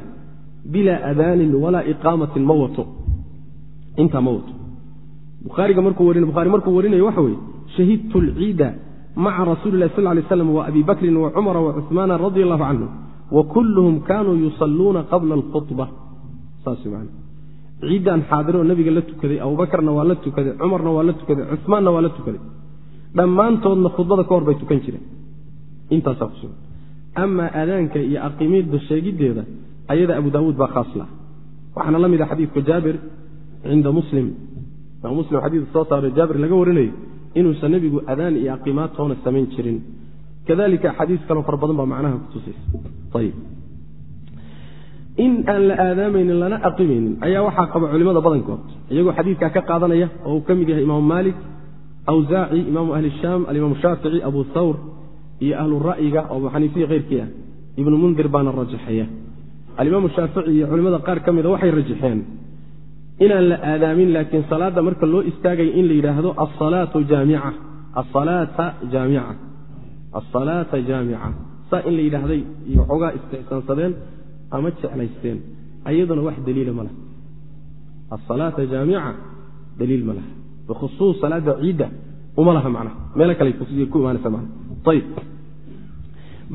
bilaa adaanin walaa iqaamatin ma wato. Intaa ma wato. Bukhaariga markuu warin bukhaari markuu warinayo waxa weeye shahidtu alciida maca rasuuli illahi sal lay slam wa abi bakrin wa cumara wa cuhmaana radia allahu canhu wa kulluhum kaanuu yusalluuna qabla alkhudba saas man ciiddaan xaadiroo nabiga la tukaday abubakarna waa la tukaday cumarna waa la tukaday cumaanna waa la tukaday. Dhammaantoodna khudbada ka hor bay tukan jireen. Intaasaa kusugan amaa aadaanka iyo aqimiidda sheegiddeeda ayada abu daawuud baa khaas lah waxaana la mid a xadiidka jaabir cinda muslim. Imaam muslim xadiid soo saaray jaabir laga warinayo inuusan nebigu adaan iyo aqimaad toona samayn jirin. Kadalika axaadiis kaloo fara badan baa macnaha kutusaysa ayib in aan la aadaamaynin lana aqimaynin ayaa waxaa qaba culimada badankood. Iyagoo xadiidkaa ka qaadanaya oo uu ka mid yahay imaamu maalik awsaaci imaamu ahli shaam alimaamu shaafici abu thawr iyo ahlu ra'yiga oo abu xaniifiya keyrkii ah. Ibnu mundir baana rajaxaya alimaamu shaafici iyo culimmada qaar ka mida waxay rajaxeen inaan la aadaamin laakiin salaadda marka loo istaagayo in la yidhaahdo asalaatu jaamica asalaata jaamica asalaata jaamica saa in la yidhaahday iyo xoogaa istixsaansadeen ama jeclaysteen ayaduna wax daliila ma laha. Asalaata jaamica daliil ma laha. Bikhusuus salaada ciidda uma laha macnaha. Meelo kale ku imaanaysa mana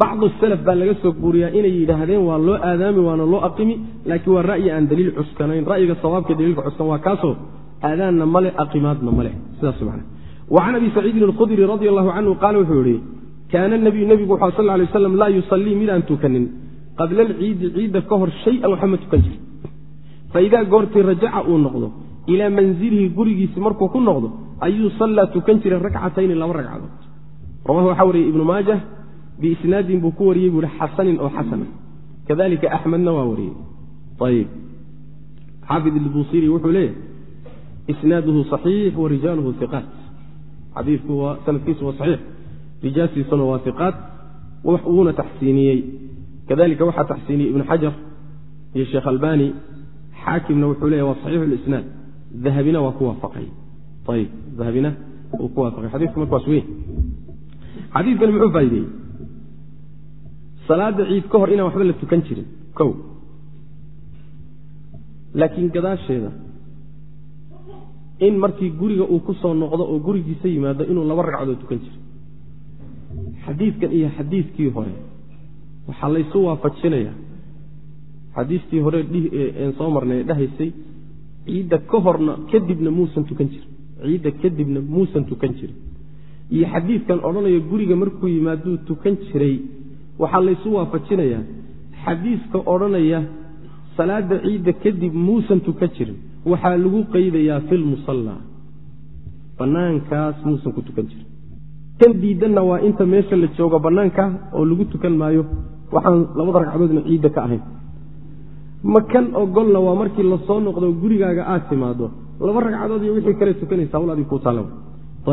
bacdu salaf baa laga soo guuriyaa inay yidhaahdeen waa loo aadaami waana loo aqimi laakiin waa ra'yi aan daliil cuskanayn ra'yiga sawaabka daliilka cuskan waa kaasoo aadaanna male aqimaadna male sidaas man wa can abi saciidin alkhudri radi allahu canhu qaala wuxuu yihi kaana nabiyu nebigu wuxu sal lay waslam laa yusallii midaan tukanin qabla alciidi ciidda ka hor shay-an waxa ma tukan jiri faidaa goortii rajaca uu noqdo ilaa manzilihi gurigiisi markuu ku noqdo ayuu sallaa tukan jiray rakcatayni laba ragcadood rawahu waxaa wariyey ibnu maajah biisnaadin buu ku wariyey buu ihi xasanin oo xasana kadalika axmedna waa wariyey ayib xaafid ilbusiri wuxuu leeyahay isnaaduhu صaxiix wa rijaaluhu iqaat xadiidku waa sanadkiisu waa saxiix rijaashiisuna waa iqaat wuuna taxsiiniyey kadalika waxaa taxsiiniyey ibnu xajar iyo sheekh albani xaakimna wuxuu leeya waa saxiixu lisnaad dahabina waa ku waafaqay ayib dahabina uu ku waafaqay xadiisku marka sugan xadiidkani muxuu faa'ideeyey salaada ciid ka hor inaan waxba la tukan jirin kow. Laakiin gadaasheeda in markii guriga uu ku soo noqdo oo gurigiisa yimaado inuu laba ragcadood tukan jiro xadiidkan iyo xadiidkii hore waxaa laysu waafajinaya. Xadiistii hore en soo marnay dhahaysay ciidda ka horna kadibna muusan tukan jirin. Ciidda kadibna muusan tukan jirin. Iyo xadiidkan odhanaya guriga markuu yimaaduu tukan jiray waxaa laysu waafajinayaa xadiiska odhanaya salaada ciidda kadib muusan tukan jirin. Waxaa lagu qaydayaa fi lmusallaa banaankaas muusan ku tukan jirin. Kan diidanna waa inta meesha la joogo bannaanka oo lagu tukan maayo. Waxaan labada ragcadoodna ciidda ka ahayn. Ma kan ogolna waa markii la soo noqdo gurigaaga aad timaado laba ragcadood iyo wixii kale tukanaysa hawl adii kuu taala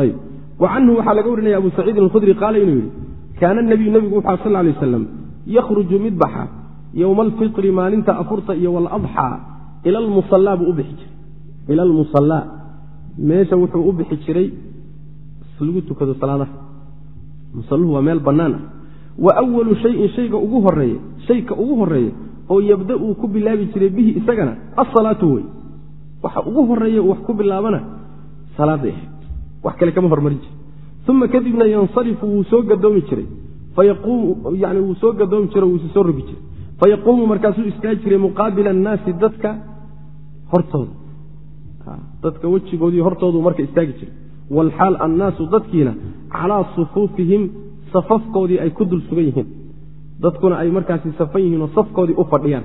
ayb wa canhu waxaa laga warinaya abu saciidin alkhudri qaala inuu yidhi kaana nabiyu nebigu wuxu sal lay aslam yakhruju mid baxa yowma alfitri maalinta afurta iyo waladxaa ila almusallaa buu u bixi jiray ila almusallaa meesha wuxuu u bixi jiray lagu tukado salaadaha musalluhu waa meel bannaan ah wa awalu shayin shayga ugu horeeye shayka ugu horreeya oo yabda uu ku bilaabi jiray bihi isagana asalaatu wey waxa ugu horreeya wax ku bilaabana salaaday ahayd wax kale kama hormarin jiri uma kadibna yansarifu wuu soo gadoomi jiray yani wuu soo gadoomi jiro wuu soo rogi jiray fayaquumu markaasuu istaagi jiray muqaabila annaasi dadka hortooda dadka wejigoodii hortoodu marka istaagi jiray walxaal annaasu dadkiina calaa sufuufihim safafkoodii ay ku dul sugan yihiin dadkuna ay markaasi safan yihiin oo safkoodii u fadhiyaan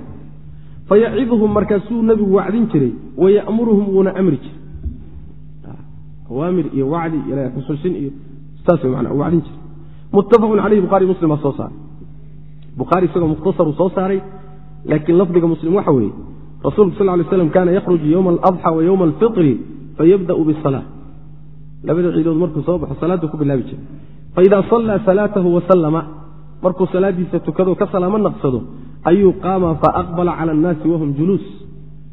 fayaciduhum markaasuu nebigu wacdin jiray wayamuruhum wuuna amri jiray awaamir iyo wacdi xusuusin iyo wacdin jiray. Muttafaqun caleyhi bukhari muslim baa soo saaray. Bukhaari isagoo mukhtasaruu soo saaray laakiin lafdiga muslim waxa weeye rasuulku sal lay slam kaana yakhruju yowma aladxa wa yowma alfitri fayabda'u bisala labada ciidood markuu soo baxo salaaddu ku bilaabi jiray. Faidaa sallaa salaatahu wasallama markuu salaadiisa tukado ka salaamo naqsado ayuu qaama faaqbala cala annaasi wahum juluus.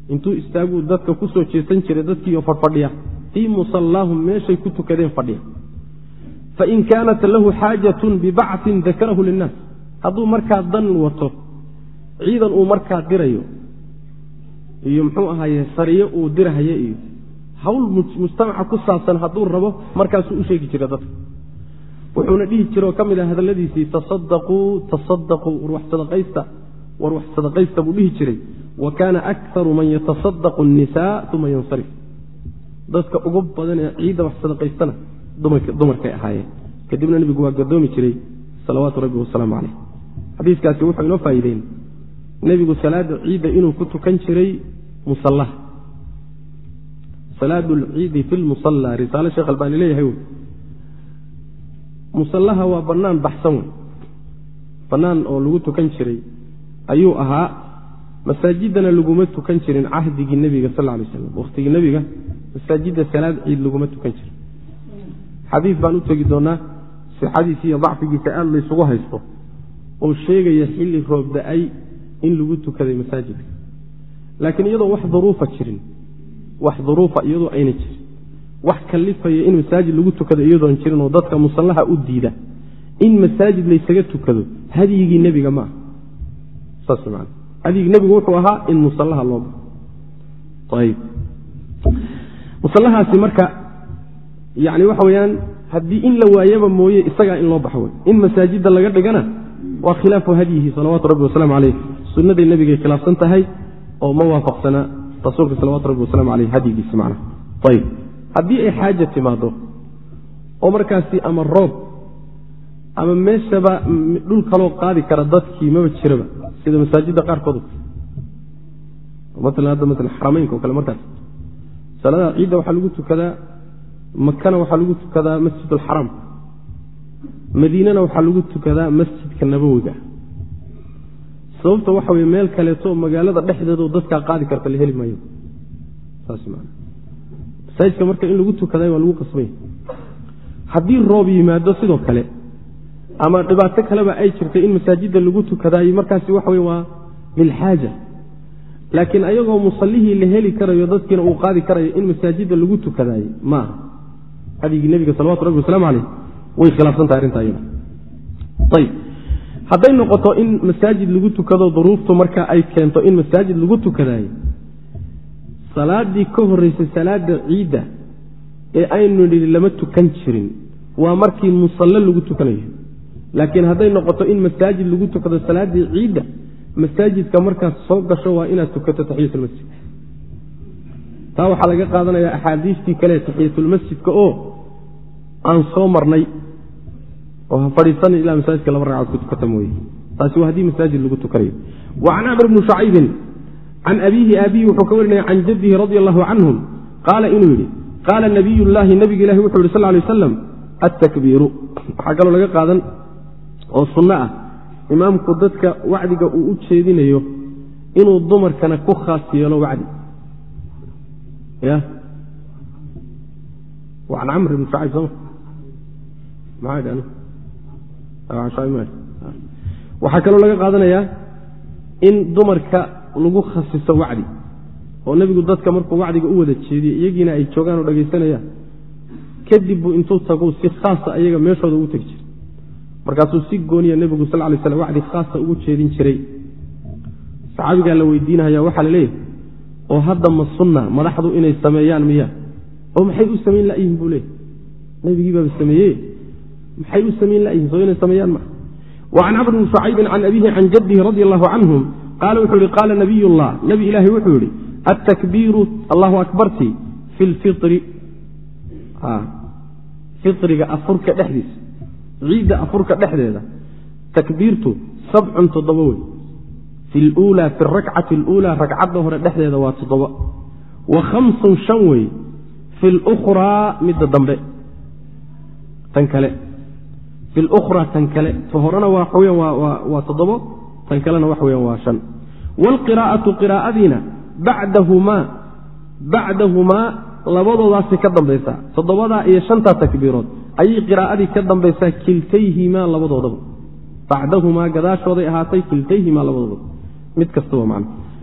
Intuu istaaguu dadka ku soo jeesan jiray dadkiioo fadhfadhiya fii musallaahum meeshay ku tukadeen fadhiya fain kaanat lahu xaajatun bibactin dakarahu linnaas hadduu markaa dan wato ciidan uu markaa dirayo iyo muxuu ahaaye sariyo uu dirhaye iyo hawl mujtamaca ku saabsan hadduu rabo markaasuu u sheegi jira dadka wuxuuna dhihi jira oo ka mid ah hadalladiisii tasadaquu tasadaquu war wax sadaqaysta war wax sadaqaysta buu dhihi jiray wa kaana akharu man yatasadaqu annisaa uma yansarif dadka ugu badan ee ciidda wax sadaqaystana dumarkay ahaayeen. Kadibna nebigu waa gadoomi jiray salawaatu rabbi wasalaamu caleyh xadiiskaasi wuxuu inoo faa'iideyn. Nebigu salaada ciidda inuu ku tukan jiray musallaha salaadu lciidi fi lmusalla risaale sheekh albaani leeyahay wy musallaha waa bannaan baxsan wey bannaan oo lagu tukan jiray. Ayuu ahaa masaajidana laguma tukan jirin cahdigii nebiga sal lay slam wakhtigii nebiga masaajidda salaad ciid laguma tukan jirin xadiis baan u tegi doonaa sixadiisa iyo dacfigiisa aad laysugu haysto oo sheegaya xilli roob da'ay in lagu tukaday masaajidka. Laakiin iyadoo wax duruufa jirin wax duruufa iyadoo ayna jirin wax kalifaya in masaajid lagu tukado iyadoon jirin oo dadka musallaha u diida in masaajid laysaga tukado hadyigii nebiga ma saas man hadyigii nebigu wuxuu ahaa in musallaha loo baxo ayb musallahaasi marka yani waxa weyaan haddii in la waayaba mooye isagaa in loo baxo. Wey in masaajidda laga dhigana waa khilaafu hadyihi salawaatu rabbi wasalaamu caleyh sunnaday nebigay khilaafsan tahay oo ma waafaqsana rasuulka salawatu rabbi wasalaamu aleyh hadyigiisa macnaha ayb haddii ay xaaja timaado oo markaasi ama roob ama meeshaba dhul kaloo qaadi kara dadkii maba jiraba sida masaajidda qaarkood. Maala hadda maala xarameynka o kale markaas. Salaada ciidda waxaa lagu tukadaa makana waxaa lagu tukadaa masjid alxaraam madiinana waxaa lagu tukadaa masjidka nabowiga sababta waxa weye meel kaleeto magaalada dhexdeedo dadkaa qaadi karta la heli maayo. Masaajidka marka in lagu tukaday waa lagu qasbanya haddii roob yimaado sidoo kale ama dhibaato kaleba ay jirtay in masaajidda lagu tukadaayo markaasi waxa wey waa bilxaaja laakiin ayagoo musallihii la heli karayo dadkiina uu qaadi karayo in masaajidda lagu tukadaayey ma aha hadigii nebiga salawatu rabbi waslamu caleyh way khilaafsantahay arrinta iyada. Ayb hadday noqoto in masaajid lagu tukado duruuftu marka ay keento in masaajid lagu tukadaayo salaadii ka horreysay salaada ciidda ee aynu nidhi lama tukan jirin waa markii musallo lagu tukanayo laakiin hadday noqoto in masaajid lagu tukado salaaddii ciidda masaajidka markaad soo gasho waa inaad tukato taxiyatulmasjid taa waxaa laga qaadanayaa axaadiistii kale taxiyatulmasjidka oo aan soo marnay oo ha fadhiisanin ilaa masaajidka laba ragcaod ku tukata mooye. Taasi waa haddii masaajid lagu tukanayo. Wa can camr bni shucaybin can abiihi aabihi wuxuu ka warinaya can jaddihi radia allahu canhum qaala inuu yidhi qaala nabiy llaahi nabiga ilahi wuxuu yidhi sal lay aslam attakbiiru. Waxaa kaloo laga qaadan oo sunno ah. Imaamku dadka wacdiga uu u jeedinayo inuu dumarkana ku khaas yeelo wacdi ya. Can camr ibni shacayb sooma waxaa kaloo laga qaadanayaa in dumarka lagu khasiso wacdi oo nebigu dadka markuu wacdiga u wada jeediye iyagiina ay joogaan oo dhegaysanayaan kadib buu intuu tagu si khaasa ayaga meeshooda ugu tegi jiray. Markaasuu si gooniya nebigu sal lay slam wacdi khaasa ugu jeedin jiray. Saxaabigaa la weydiinaya waxaa la leeyahay oo hadda ma sunna madaxdu inay sameeyaan miya. Oo maxay u samayn layihin buu leeyahy nebigiibaaba sameeye maxay u samayn layihin soo inay sameeyaan maa wa can camr bni shucaybin can abiihi can jaddihi radi allahu canhum qaala wuxuu yihi qaala nabiy llah nebi ilaahi wuxuu yidhi attakbiiru allahu akbarti fi lfiri firiga afurka dhexdiisa ciidda afurka dhexdeeda takbiirtu sabcun toddoba wey fi luulaa fi rakcati aluulaa ragcadda hore dhexdeeda waa toddoba wa khamsun shan wey fi lukhraa midda dambe tan kale fi lukhraa tan kale ta horena waa waxweyan waa toddobo tan kalena wax weyan waa shan waalqiraa'atu qiraa'adiina bacdahumaa bacdahumaa labadoodaasay ka dambaysaa toddobadaa iyo shantaa takbiirood ayay qiraa'adii ka dambaysaa kiltayhimaa labadoodaba bacdahumaa gadaashooday ahaatay kiltayhimaa labadoodaba mid kastaba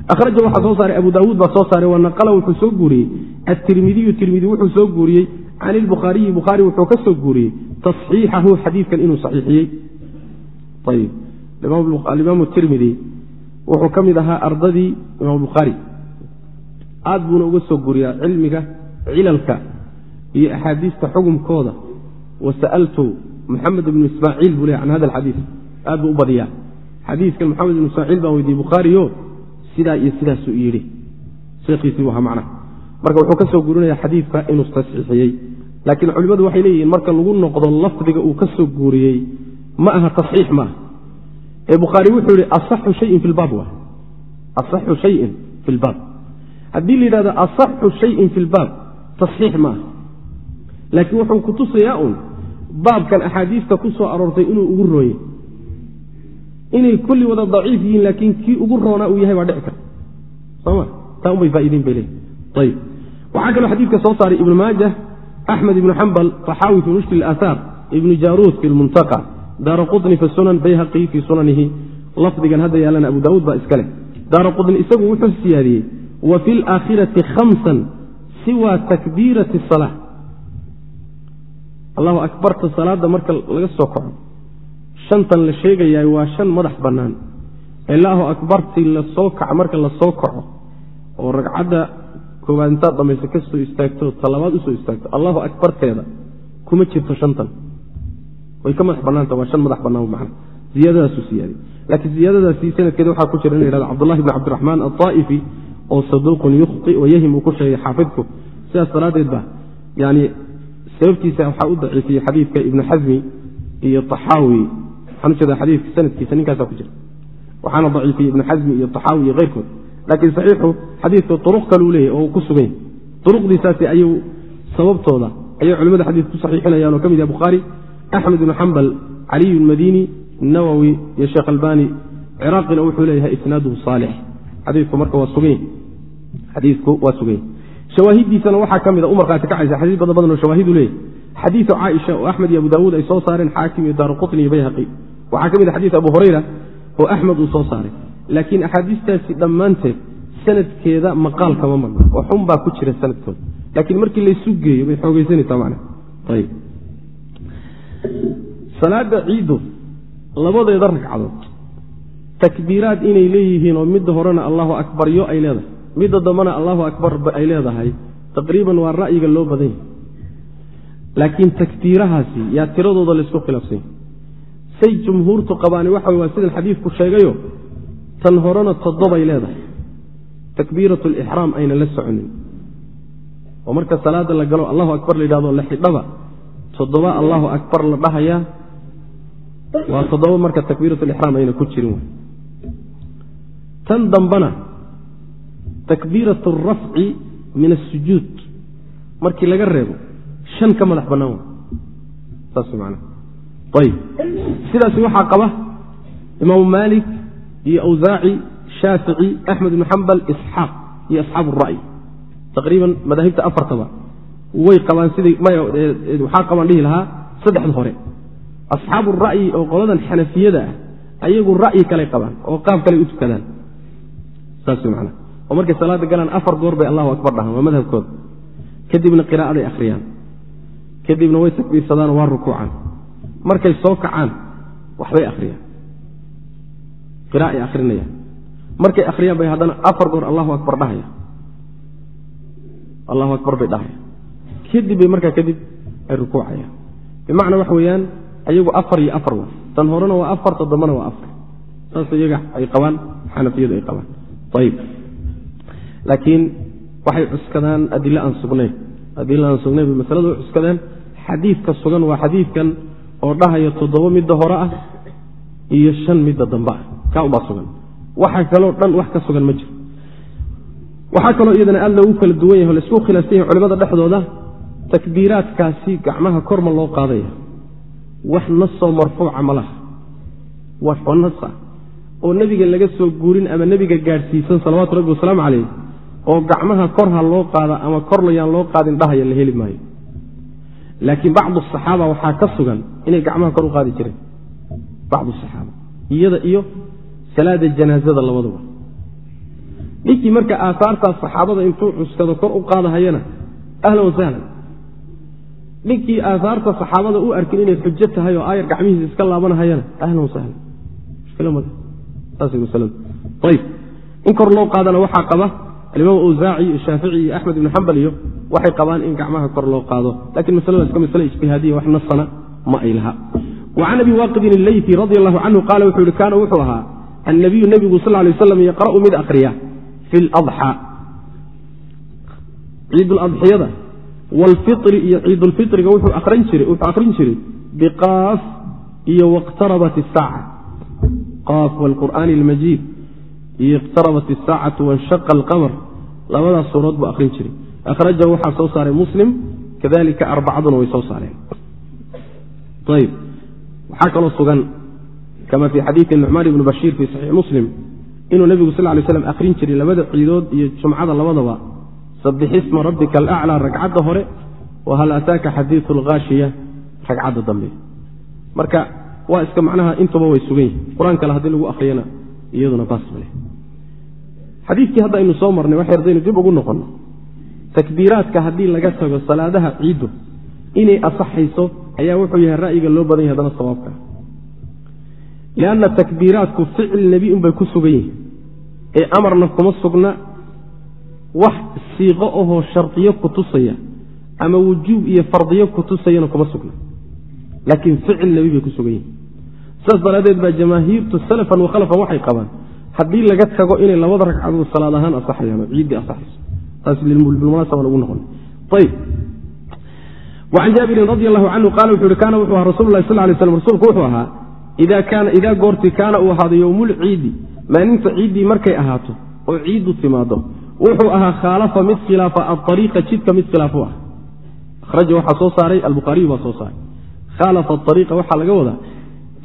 ahraja waxaa soo saaray abu daawuud baa soo saaray wanaqala wuxuu soo guuriyey. Atirmidiyu tirmidi wuxuu soo guuriyey. Can ilbukhaariyi bukhaari wuxuu ka soo guuriyey. Tasxiixahu xadiidkan inuu saxiixiyey. Ayb alimaamu tirmidi wuxuu ka mid ahaa ardadii imaam bukhaari. Aad buuna uga soo guuriyaa cilmiga cilalka iyo axaadiista xukumkooda. Wa sa'altu muxamed ibnu ismaaciil buu le can hada alxadiis. Aad buu u badiyaa xadiiskan maxamed ibnu ismaaciil baan weydiiyey bukhaariyo sidaa iyo sidaasuu yidhi. Sheekhiisii ahaa macnaha marka wuxuu ka soo guurinaya xadiidka inuu tasxiixiyey laakiin culimmadu waxay leeyihiin marka lagu noqdo lafdiga uu ka soo guuriyey ma aha tasxiix maaha ee bukhaari wuxuu yihi asaxu shayin fi lbaab wa asaxu shayin fi lbaab haddii la yidhahdo asaxu shayin fi lbaab tasxiix maaha laakiin wuxuu kutusayaa un baabkan axaadiista ku soo aroortay inuu ugu rooyey inay kulli wada daciif yihiin laakiin kii ugu roonaa uu yahay baa dhici karta soma taa unbay faaidiin bay leeyihiin ayb waxaa kaloo xadiidka soo saaray ibnu maajah axmed ibnu xambal taxaawi fi mushkil aaaar ibnu jaaruud fi lmuntaqa daara qطni fi sunan bayhaqi fii sunanihi lafdigan hadda yaalana abu daauud baa iska leh. Daara qطni isagu wuxuu siyaadiyey wa fi laakhirati hamsan siwa takbiirati salaa allahu akbarta salaada marka laga soo kaco shantan la sheegayaa waa shan madax bannaan. Ilaahu akbartii la soo kaco marka la soo kaco oo ragcadda koowaad intaad dhamayso ka soo istaagto talabaad u soo istaagto allahu akbarteeda kuma jirto shantan. Way ka madax banaanta waa shan madax banaan man ziyadadaasu siyaadiy laakiin ziyadadaasi sanadkeeda waxaa ku jira in la yhahdo cabdullahi bn cabdiraxmaan alطaa'ifi oo saduuqun yukhti uu ku sheegay xaafidku. Sidaas daraaddeed ba yani sababtiisa waxaa u daciifiyey xadiidka ibnu xasmi iyo taxaawi ujeeda xadiidka sanadkiisa ninkaasaa ku jira. Waxaana daciifiyey ibnu xasmi iyo taxaawi iyo keyrkood laakiin saxiixu xadiidka uruq kaluu leeyahy oo uu ku sugan yahy uruqdiisaasi ayuu sababtooda ayay culimada xadiid ku saxiixinayaan oo ka mid yaha bukhaari axmed ibnu xambal caliyu madini nawowi iyo sheekh albani. Ciraaqina wuxuu leeyahay isnaaduhu saalix. Xadiidku marka waa sugan xadiidku waa sugan shawaahidiisana waxaa ka mid a u markhaati kacaysa xadiis badan badan oo shawaahidu leeyahy xadiidu caaisha oo axmed iyo abu daawuud ay soo saareen xaakim iyo daaru iyo bayhaqi waxaa ka mid a xadiis abu hurayra oo axmed uu soo saaray. Laakiin axaadiistaasi dhammaanteed sanadkeeda maqaal kama marna oo xun baa ku jira sanadkooda laakiin markii laysu geeyo bay xoogeysanaysaa man salaada ciiddu labadeeda ragcadood. Takbiiraad inay leeyihiin oo midda horena allahu akbar yo ay leedahay. Midda dambena allahu akbar ay leedahay. Taqriiban waa ra'yiga loo badan yahay. Laakiin takbiirahaasi yaa tiradooda laysku khilaafsan yahy say jumhuurtu qabaani waxa waa sidan xadiidku sheegayo tan horena toddobay leedahay. Takbiirat lixraam ayna la soconin. Oo marka salaada la galo allahu akbar la yidhahdo la xidhaba. Toddoba allahu akbar la dhahayaa waa toddoba marka takbiirat lixraam ayna ku jirin tan dambana takbiirat alrafci min asujuud markii laga reebo shan ka madax bannaan wa saas man ayb. Sidaasi waxaa qaba imaamu maalik iyo awsaaci shaafici axmed ibnu xambal isxaaq iyo asxaabu ra'yi taqriiban madaahibta afartaba. Way qabaan siday waxaa qabaan dhihi lahaa saddexda hore. Asxaabu ra'yi oo qoladan xanafiyada ah ayagu ra'yi kaley qabaan oo qaab kaley u tukadaan. Saas man oo markay salaada galaan afar goor bay allahu akbar dhahaan waa madhabkooda kadibna qiraa'aday akhriyaan. Kadibna way takbiirsadaanoo waa rukuucaan markay soo kacaan waxbay akhriyaan. Qiraa'ay akhrinayaan. Markay akhriyaan bay haddana afar goor allahu akbar dhahaya allahu akbar bay dhahaya kadib bay markaa kadib ay rukuucayaan bimacnaa waxa weeyaan ayagu afar iyo afar wa. Tan horena waa afar ta dambana waa afar. Saas iyaga ay qabaan xanafiyadu ay qabaan. Ayib laakiin waxay cuskadaan adilo aan sugnayn adilo aan sugnayn bay masalada u cuskadaan xadiidka sugan waa xadiidkan oo dhahaya toddoba midda hore ah iyo shan midda dambe ah. Kaa unbaa sugan. Waxa kaloo dhan wax ka sugan ma jiro. Waxaa kaloo iyadana aad loogu kala duwan yahay o la isku khilaafsan yahay culimada dhexdooda takbiiraadkaasi gacmaha korma loo qaadaya. Wax nasoo marfuuca ma laha wax oo nasa oo nebiga laga soo guurin ama nebiga gaadhsiisan salawaatu rabbi wasalaamu calayh oo gacmaha kor ha loo qaada ama kor layaan loo qaadin dhahaya la heli maayo laakiin bacdu asaxaaba waxaa ka sugan inay gacmaha kor u qaadi jireen. Bacdu asaxaaba iyada iyo salaada janaazada labaduba ninkii marka aahaartaas saxaabada intuu cuskado kor u qaadahayana ahlan wasahlan ninkii aahaarta saxaabada u arkin inay xujo tahay oo aayar gacmihiisa iska laabanahayana ahlan wasahlan mushkilamayb in kor loo qaadana waxaa qaba alimaam awsaaci iyo shaafici iyo axmed ibnu xambal iyo waxay qabaan in gacmaha kor loo qaado. Lakin masalada iska masle ijtihaadiya wax nasana ma ay laha. Wa abi waaqidin alleyti radi allahu canhu qaala wuxuu yihi kaana wuxuu ahaa annabiyu nebigu sal lay waslam yaqra'u mid akriya fi ladxaa ciiduladxiyada waalfiri iyo ciidulfiriga wuxuu akhrin jiray biqaaf iyo waqtarabat isaaca qaaf waalqur'aani almajiid iyo iqtarabat isaacatu wanshaqa alqamar. Labadaas suuraod buu akhrin jiray. Akhrajahu waxaa soo saaray muslim kadalika arbacaduna way soo saareen. Ayb waxaa kaloo sugan kama fii xadiidi nucmaan ibni bashiir fii saxiix muslim inuu nebigu sal lay slam akhrin jiray labada ciidood iyo jumcada labadaba. Sabixisma rabbika alaclaa ragcadda hore wa hal ataaka xadiidu alkhaashiya ragcadda dambe. Marka waa iska macnaha intuba way sugan yihiin qur'aan haddii lagu akhriyana iyaduna baas male xadiidkii hadda aynu soo marnay wax yardaynu dib ugu noqonno takbiiraadka haddii laga tago salaadaha ciiddu inay asaxayso ayaa wuxuu yahay ra'yiga loo badan yahy haddana sawaabka. Lianna takbiiraadku ficil nebi unbay ku sugan yihiin ee amarna kuma sugna. Wax siiqo ahoo shardiyo ku tusaya ama wujuub iyo fardiyo ku tusayana kuma sugna. Laakiin ficil nebi bay ku sugan yihiin saas daraaddeed baa jamaahiirtu salafan wa khalafan waxay qabaan. Haddii laga tago inay labada ragcadood salaad ahaan asaxayaan oo ciiddii asaxayso taas bilmunaasaba lagu noqon. Ayb wacan jaabirin radi allahu canhu qaala wuxu uhi kaana wuxuu ahaa rasul lahi sal lay slam rasuulku wuxuu ahaa idaa goortii kaana uu ahaado yowmulciidi maalinta ciiddii markay ahaato oo ciiddu timaado wuxuu ahaa khaalafa mid khilaafa aariiqa jidka mid khilaaf u ah. Ahraja waxaa soo saaray albukhaariyu baa soo saaray. Khaalafa ariiqa waxaa laga wadaa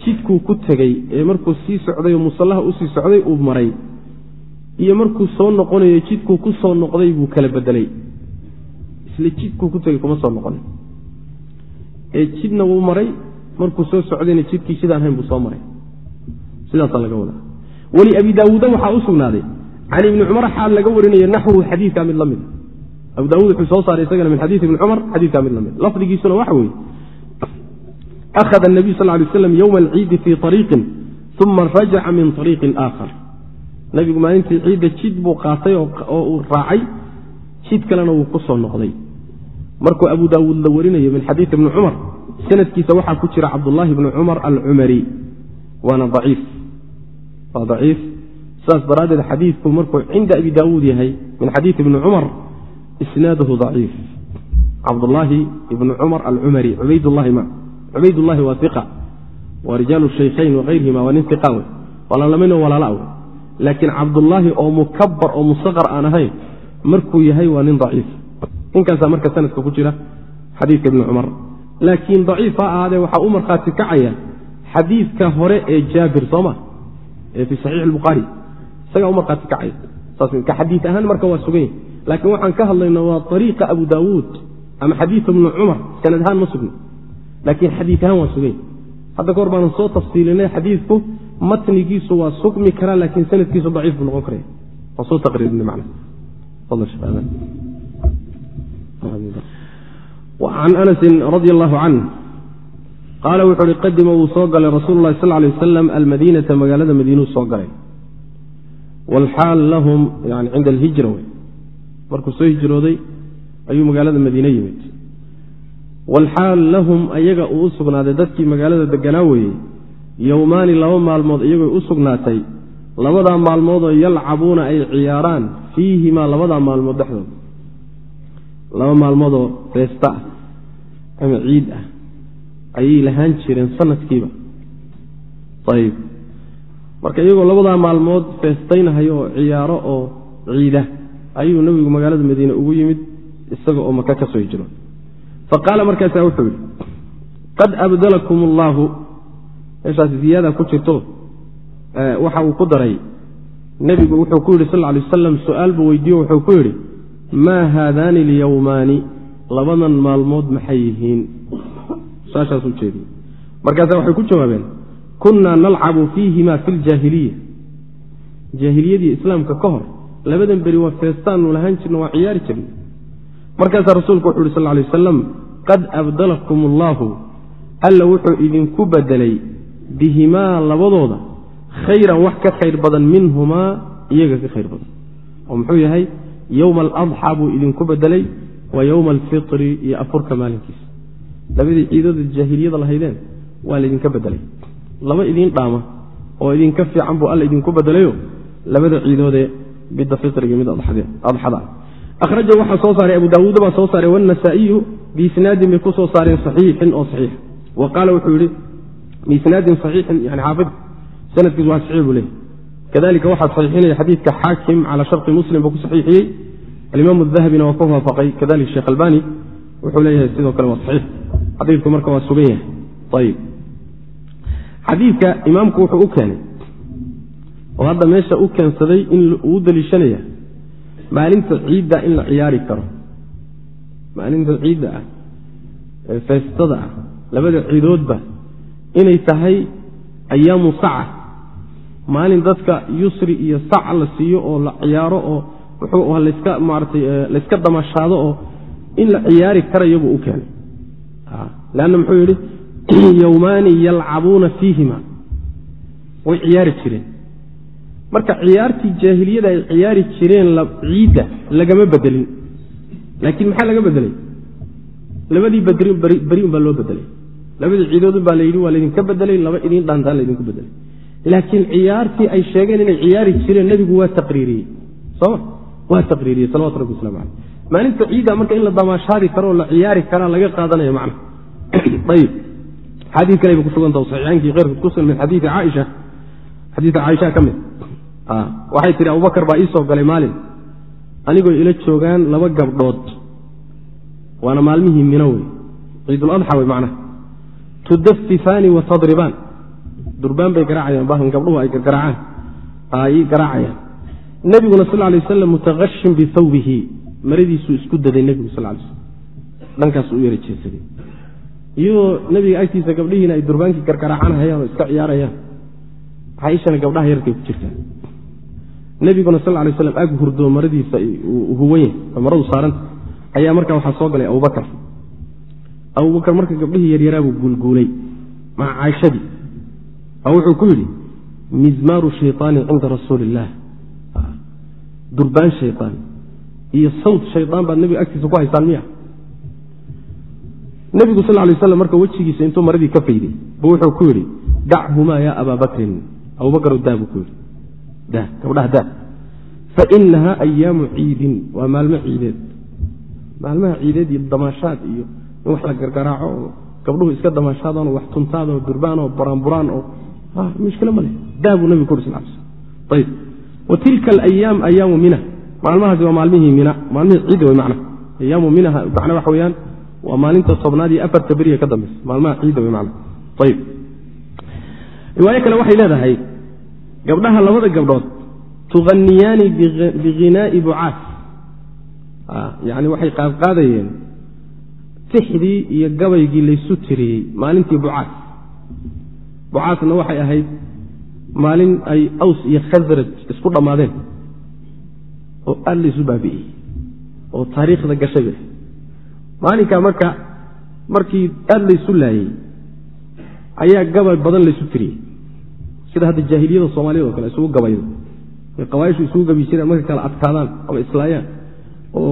jidkuu ku tegey ee markuu sii socday oo musallaha u sii socday uu maray iyo markuu soo noqonayo jidkuu ku soo noqday buu kala bedelay. Isla jidkuu ku tegey kuma soo noqonin. Ee jidna wuu maray markuu soo socdayna jidkii sidaan hayn buu soo maray. Sidaasaa laga wadaa. Weli abi daawuuda waxaa u sugnaaday can ibni cumar xaal laga warinayo naxwuhu xadiidkaa mid la mida abu daawuud wuxuu soo saaray isagana min xadiidi ibni cumar xadiidkaa mid la mida lafdigiisuna waxa weeye akhada nabiyu sal lay slam yowma alciidi fii ariiqin uma rajaca min ariiqin aakhar nabigu maalintii ciidda jid buu qaatay oo uu raacay jid kalena wuu ku noqday markuu abu daawuud la warinayo min xadiidi ibni cumar sanadkiisa waxaa ku jira cabdullaahi bni cumar alcumari waana aciif waa daciif saas daraaddeed xadiidku markuu cinda abi daawuud yahay min xadiidi ibni cumar isnaaduhu daciif cabdullaahi ibni cumar alcumari cubaydlahi ma cubaydullahi waa iqa waa rijaalu shaykhayn wakayrihima waa nin iqa wey walaalamayn walaala wey laakiin cabdullaahi oo mukabar oo musaqar aan ahayn markuu yahay waa nin daciif. Ninkaasaa marka sanadka ku jira xadiidka ibni cumar. Laakiin daciif ha ahaadee waxaa u markhaati kacaya xadiidka hore ee jaabir sooma ee fii saxiix albukhaari isagaa u markhaati kacaya ka xadiid ahaan marka waa sugan yahy laakiin waxaan ka hadlayna waa ariiqa abu daawuud ama xadiid ibni cumar sanad ahaan ma sugna laakiin xadiid ahaan waa sugan yahy hadda kahor baanan soo tafsiilinay xadiidku matnigiisu waa sugmi karaa laakiin sanadkiisu daciif buu noqon karaya waan soo taqriirinay macna. Can anasin radi allahu canh qaala wuxuu uhi qadima wuu soo galay rasuulu lahi sal lay wasalam almadiinata magaalada madiinuu soo galay. Wlxaal lahum cinda alhijra markuu soo hijrooday ayuu magaalada madiine yimid waalxaal lahum ayaga uu u sugnaaday dadkii magaalada deganaa weeyey yowmaani laba maalmood iyagoo u sugnaatay. Labadaa maalmoodoo yalcabuuna ay ciyaaraan fiihimaa labadaa maalmood dhexdooda. Laba maalmoodoo feesta ah ama ciid ah ayay lahaan jireen sanadkiiba. Ayib. Marka iyagoo labadaa maalmood feestaynahayo oo ciyaaro oo ciida ayuu nebigu magaalada madiine ugu yimid isaga oo maka ka soo hijro fa qaala markaasaa wuxuu yidhi qad abdalakum allaahu meeshaas ziyaada ku jirto waxa uu ku daray nebigu wuxuu ku yidhi sal ly wasalam su'aal buu weydiiyo wuxuu ku yidhi maa haadaani alyowmaani labadan maalmood maxay yihiin saashaas u jeediye markaasa waxay ku jawaabeen kunnaa nalcabu fiihima fi ljaahiliya jaahiliyadii islaamka ka hor labadan beri waa feestaannu lahaan jirna waa ciyaari jirna markaasaa rasuulku wuxu uhi sal lay wasalam qad abdalakum allaahu alla wuxuu idinku bedelay bihimaa labadooda khayran wax ka khayr badan minhumaa iyaga ka khayr badan. Oo muxuu yahay? Yowma aladxaa buu idinku bedelay wa yowma alfitri iyo afurka maalinkiisa. Labadii ciidooda jaahiliyada lahaydeen waa laydinka bedelay laba idiin dhaama oo idinka fiican buu alla idinku bedelayo labada ciidoodee midda fitriga mid adxada ahraja waxaa soo saaray abu daawuud baa soo saaray wanasaa-iyu biisnaadin bay ku soo saareen saxiixin oo saxiix wa qaala wuxuu yihi biisnaadin saxiixin yani xaafid sanadkiis waa saxiix buu leeyay kadalika waxaa saxiixinaya xadiidka xaakim cala sharqi muslim buu ku saxiixiyey alimaam dahabina waa ku waafaqay kadalika sheekh albani wuxuu leeyahay sidoo kale waa saxiix xadiidku marka waa sugan yahay ayib xadiidka imaamku wuxuu u keenay oo hadda meesha u keensaday in uu daliishanaya maalinta ciidda in la ciyaari karo. Maalinta ciidda ah ee feestada ah labada ciidoodba inay tahay ayaamu saca. Maalin dadka yusri iyo saca la siiyo oo la ciyaaro oo muxuu laska maaratay layska damashaado oo in la ciyaari karayabuu u keenay. Leanna muxuu yidhi yowmaani yalcabuuna fiihima. Way ciyaari jireen marka ciyaartii jaahiliyada ay ciyaari jireen ciidda lagama bedelin. Laakiin maxaa laga bedelay? Labadii beri un baa loo bedelay. Labadii ciidoodun baa layidhi waa laydinka bedelay laba idiin dhaantaa laydinku bedelay. Laakiin ciyaartii ay sheegeen inay ciyaari jireen nebigu waa taqriiriyey. Soma waa taqriiriyey salawatu rabbi waslamu caleyh maalinta ciidda marka in la damaashaadi karo la ciyaari karaa laga qaadanaya macna. Ayib. Xadii kale bay kusugantaha saxiixaynkii keyrkood kusugan min xadiii caaisha. Xadiidka caaisha ka mid waxay tihi abubakar baa ii soo galay maalin. Anigoo ila joogaan laba gabdhood. Waana maalmihii mino wey. Ciiduladxa wey macnaha. Tudafifaani wa tadribaan. Durbaan bay garaacayaan baahan gabdhuhu ay garaacaan ay garaacayaan. Nebiguna sal lay waslam mutaqashin bihawbihi maradiisuu isku daday nebigu sal lay slm dhankaas u yara jeesaday. Iyadoo nebiga agtiisa gabdhihiina ay durbaankii gargaraacanhayaan oo iska ciyaarayaan. Caaishana gabdhaha yarkay ku jirtaan nebiguna sal lay slam ag hurdo maradiisa huwan yahay oo maradu saaranta ayaa markaa waxaa soo galay abubakar abubakar marka gabdhihii yaryaraabuu guulguulay. Maca caaishadii wuxuu ku yidhi mizmaaru shayطaani cinda rasuuli illaah durbaan shayaan iyo sawt shayaan baad nebiga agtiisa ku haysaan miya. Nebigu sal lay slam marka wejigiisa intuu maradii ka fayday buu wuxuu ku yidhi dachumaa ya abaa bakrin. Abubakar daa buu ku yidhi gabdhaha daa fainaha ayaamu ciidin waa maalmo ciideed. Maalmaha ciideed iyo damaashaad iyo in wax la gargaraaco oo gabdhuhu iska damaashaadaan oo wax tuntaad oo durbaan oo oo mushkilo ma daa buu nebigu ku yuri sal ayb wa tilka alayaam ayaamu mina. Maalmahaasi waa maalmihii mina. Maalmihii ciidda wey macna. Ayaamu minaha macna waxa weeyaan waa maalinta tobnaad iyo afarta beriga ka dambaysa maalmaha ciidda wey macna. Ayib riwaayo kale waxay leedahay gabdhaha labada gabdhood tughaniyaani bihinaa'i bucaas. Yani waxay qaadqaadayeen tixdii iyo gabaygii laysu tiriyey maalintii bucaas. Bucaasna waxay ahayd maalin ay aws iyo khasraj isku dhammaadeen oo aada laysu baabi'iyey oo taariikhda gashay maalinkaa marka markii aada laysu laayey ayaa gabay badan laysu tiriyey sida hadda jaahiliyada soomaaliyad o kale isugu gabaydo qabaaishu isugu gabi jireen marka kale adkaadaan ama islaayaan oo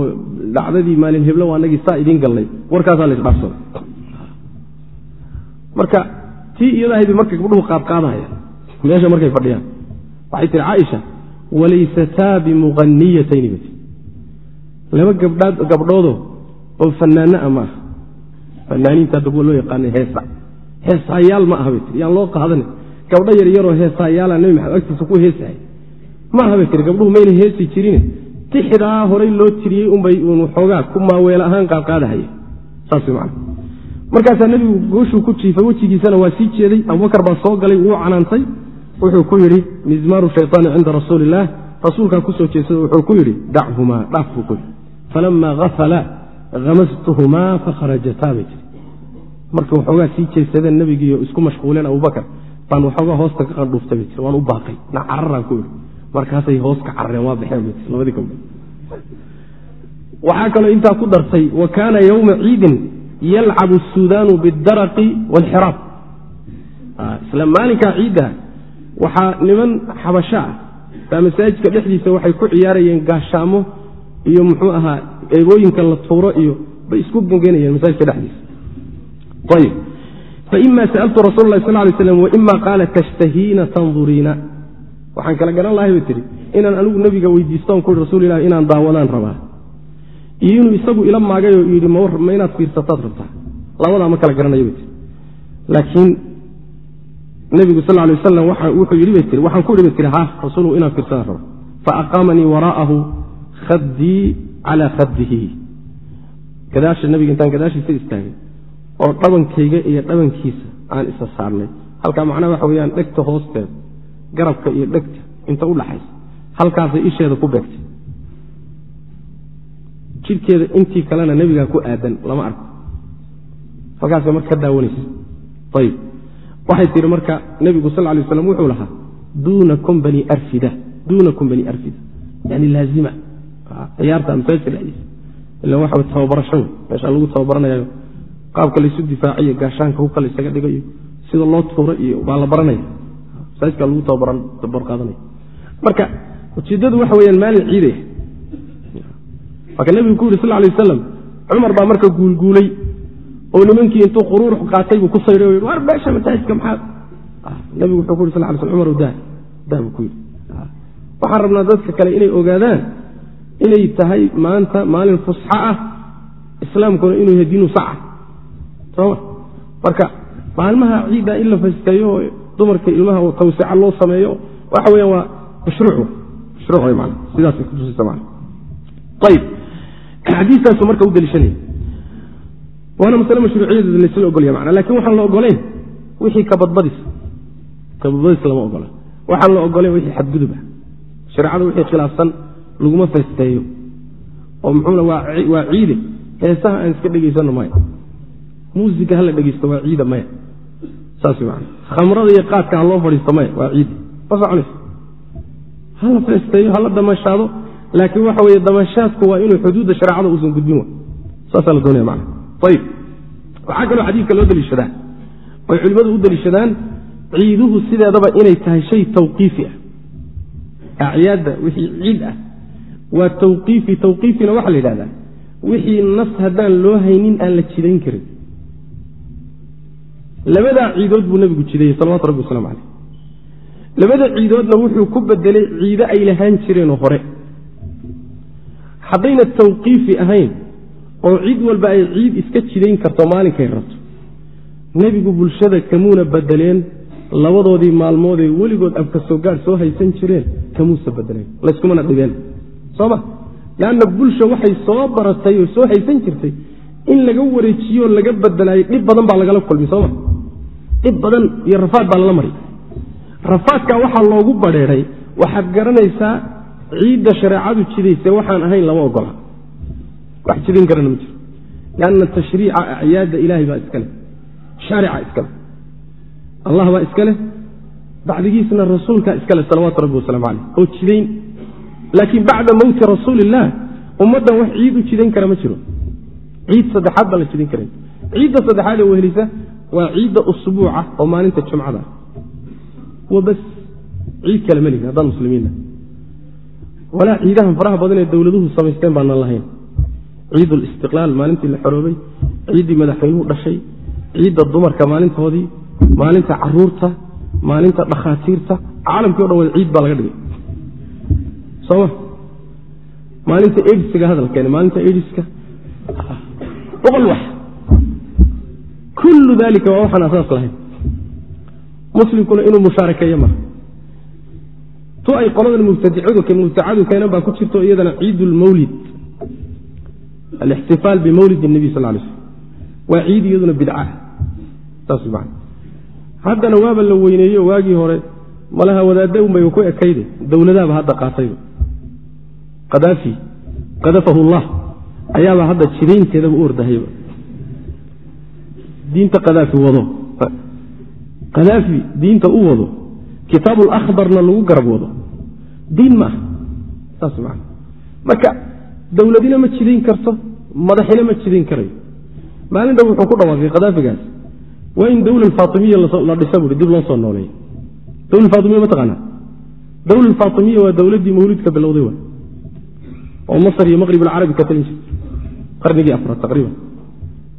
dhacdadii maalin heblo anagii saa idiin gallay warkaasaa laisdhaafsada marka tii iyadahayd marka gabdhuhu qaadqaadahaya meesha markay fadhiyaan waxay tihi caaisha walaysataa bimuqaniyatayni bat laba gabdhaad gabdhoodoo oo fanaana a ma aha fanaaniinta hadda loo yaqaana heesa. Heesaayaal ma aha yaan loo qaadana gabdho yaryaroo heesaayaala nebi maxamed agtiisa ku heesahay. Ma aha bay tiri gabdhuhu mayna heesi jirine tixdaa horay loo tiriyey unbay uun waxoogaa ku maaweel ahaan man markaasaa nebigu gooshuu ku jiifay wejigiisana waa sii jeeday. Abubakar baa soo galay wuu canaantay. Wuxuu ku yidhi mizmaaru shayطaani cinda rasuuli illaah rasuulkaa ku soo jeedsada wuxuu ku yidhi dachumaa dhaaf buu ku yidhi. Falama afala hamastuhumaa fakharajataa bay tiri marka waxoogaa sii jeedsadeen nebigiiyo isku mashquuleen abubakar baan waxoogaa hoosta ka qandhuuftay bay waan u baaqay. Na cararaan ku yidhi markaasay hoos ka carareen waa baxeen labadii gabdhood waxaa kaloo intaa ku dartay wa kaana yowma ciidin yalcabu asudaanu bidaraqi waalxiraab isla maalinkaa ciidda waxaa niman xabasho ah baa masaajidka dhexdiisa waxay ku ciyaarayeen gaashaamo iyo muxuu ahaa eegooyinka la tuuro iyo bay isku gengenayeen masaajidka dhexdiisa faima sa'altu rasul lah sal lay slam waima qaala tashtahiina tanduriina waxaan kala garan lahay bay tihi inaan anigu nebiga weydiistoon ku rasul ilah inaan daawadaan rabaa inuu isagu ila maagayoo yidhi ma inaad fiirsataad rabtaa labadaa ma kala garanayo bay tii laakiin nebigu sal lay wasalam wuxuu yidhi bay tii waxaan ku idhi bay tihi ha rasuulgu inaan fiirsadaan raba faaqaamanii waraa'ahu khaddii calaa khaddihi gadaasha nebiga intaan gadaashiisa istaagay oo dhabankayga iyo dhabankiisa aan isa saarnay. Halkaa macnaha waxa weyaan dhegta hoosteeda garabka iyo dhegta inta u dhaxaysa halkaasay isheeda ku beegtay. Jidhkeeda intii kalena nebigaa ku aadan lama arko. Halkaasay marka ka daawanaysa. Ayib waxay tihi marka nebigu sal lay waslam wuxuu lahaa duunakum bani arfida duunakum bani arfida yani laazima. Ciyaarta masaajidka dhexdiisa ila waxa tababarasho meeshaa lagu tababaranayayo qaabka laysu difaaciyo gaashaanka hubka laysaga dhigayo sida loo tuuro iyo baa la baranaya. Masaajidka lagu tababar qaadanaya. Marka ujeeddadu waxa weyaan maalin ciide. Marka nebigu ku yuri sal lay wasalam cumar baa marka guulguulay oo nimankii intuu quruurux qaatay buu ku sayray war meesha masaajidka maxaa nebigu wuxuu ku yuri sal lay sl cumar daa daa buu ku yidhi. Waxaan rabnaa dadka kale inay ogaadaan inay tahay maanta maalin fusxo ah islaamkuna inuu yahay diinu saca soma marka maalmaha ciidda in la fasteeyo oo dumarka ilmaha tawsica loo sameeyo waxa weya waa xadiistaasu marka u deliishanaya waana masale mashruuciyadeeda laysla ogolya mana laakiin waxaan la ogolayn wixii kabadbadis kabadbadis lama ogola. Waxaan la ogolayn wixii xadguduba shareecada wixii khilaafsan laguma festeeyo oo muxuuna waa ciide. Heesaha aan iska dhegaysano maya muusiga hala dhegeysto waa ciida maya saas man khamrada iyo qaadka ha loo fadhiisto maya waa ciide ma soconayso hala feesteeyo hala damashaado laakiin waxa weye damashaadku waa inuu xuduudda shareecada uusan gudbin saasaa la doonaya mana ayib waxaa kaloo xadiidka loo deliishadaa oy culimmadu u deliishadaan ciiduhu sideedaba inay tahay shay tawqiifi ah. Acyaadda wixii ciid ah waa tawqiifi. Tawqiifina waxaa la yidhahdaa wixii nas haddaan loo haynin aan la jidayn karin labadaa ciidood buu nebigu jidayey salawatu rabbi waslamu caleyh labada ciidoodna wuxuu ku bedelay ciide ay lahaan jireenoo hore. Haddayna tawqiifi ahayn oo cid walba ay ciid iska jidayn karto maalinkay rabto nebigu bulshada kamuuna bedeleen labadoodii maalmoodee weligood abka soo gaadh soo haysan jireen kamuusa bedeleen. Layskumana dhibeen. Soma leanna bulsha waxay soo baratay oo soo haysan jirtay in laga wareejiyoo laga bedelaayo dhib badan baa lagala kulmay. Sooma dhib badan iyo rafaad baa lala maray. Rafaadkaa waxaa loogu badheeday waxaad garanaysaa ciidda shareecadu jidayse waxaan ahayn lama ogola. Wax jidin karana ma jiro. Leanna tashriica acyaadda ilaahay baa iska leh shaarica iska leh. Allah baa iska leh bacdigiisna rasuulkaa iska leh salawaatu rabbi wasalaamu caleyh oo jidayn laakiin bacda mowti rasuuli illaah ummaddan wax ciid u jidayn kara ma jiro. Ciid saddexaad baan la jidin karan ciidda saddexaad ee wehelisa waa ciidda usbuuca oo maalinta jumcada. Wa bas ciid kale ma lihin haddaan muslimiinna walaa ciidahan faraha badan ee dowladuhu samaysteen baanaan lahayn. Ciid listiqlaal maalintii la xoroobay ciiddii madaxweynuhu dhashay ciidda dumarka maalintoodii maalinta carruurta maalinta dhakhaatiirta caalamkii o dhan wada ciid baa laga dhigay. Soma maalinta ediska hadalkeena maalinta ediska boqol wax kullu dalika waa waxaan asaas lahayn muslimkuna inuu mushaarakeeyo maha tu ay qoladan mubtacadu keenan baa ku jirto iyadana ciid lmawlid alixtifaal bimawlid الnabiy sal lay slm waa ciid iyaduna bidca saas man haddana waaba la weyneeyo waagii hore malaha wadaadda unbay ku ekayde dowladaaba hadda qaatayba kadaafi kadafahu llah ayaaba hadda jidaynteedaba u ordahayba diinta kadaafi wado. Kadaafi diinta u wado. Kitaabu lakhbarna lagu garab wado. Diin ma aha. Saas man marka dowladina ma jidayn karto madaxina ma jidayn karayo maalin dhow wuxuu ku dhawaaqay kadaafigaas waa in dowla faatimiya la dhisa bui dib loo soo nooleeya dowla faatimiya ma taqaanaa? Dowla faatimiya waa dowladdii mawlidka bilowday oo masr iyo maqrib alcarabi ka talin jirtay qarnigii afraad taqriiban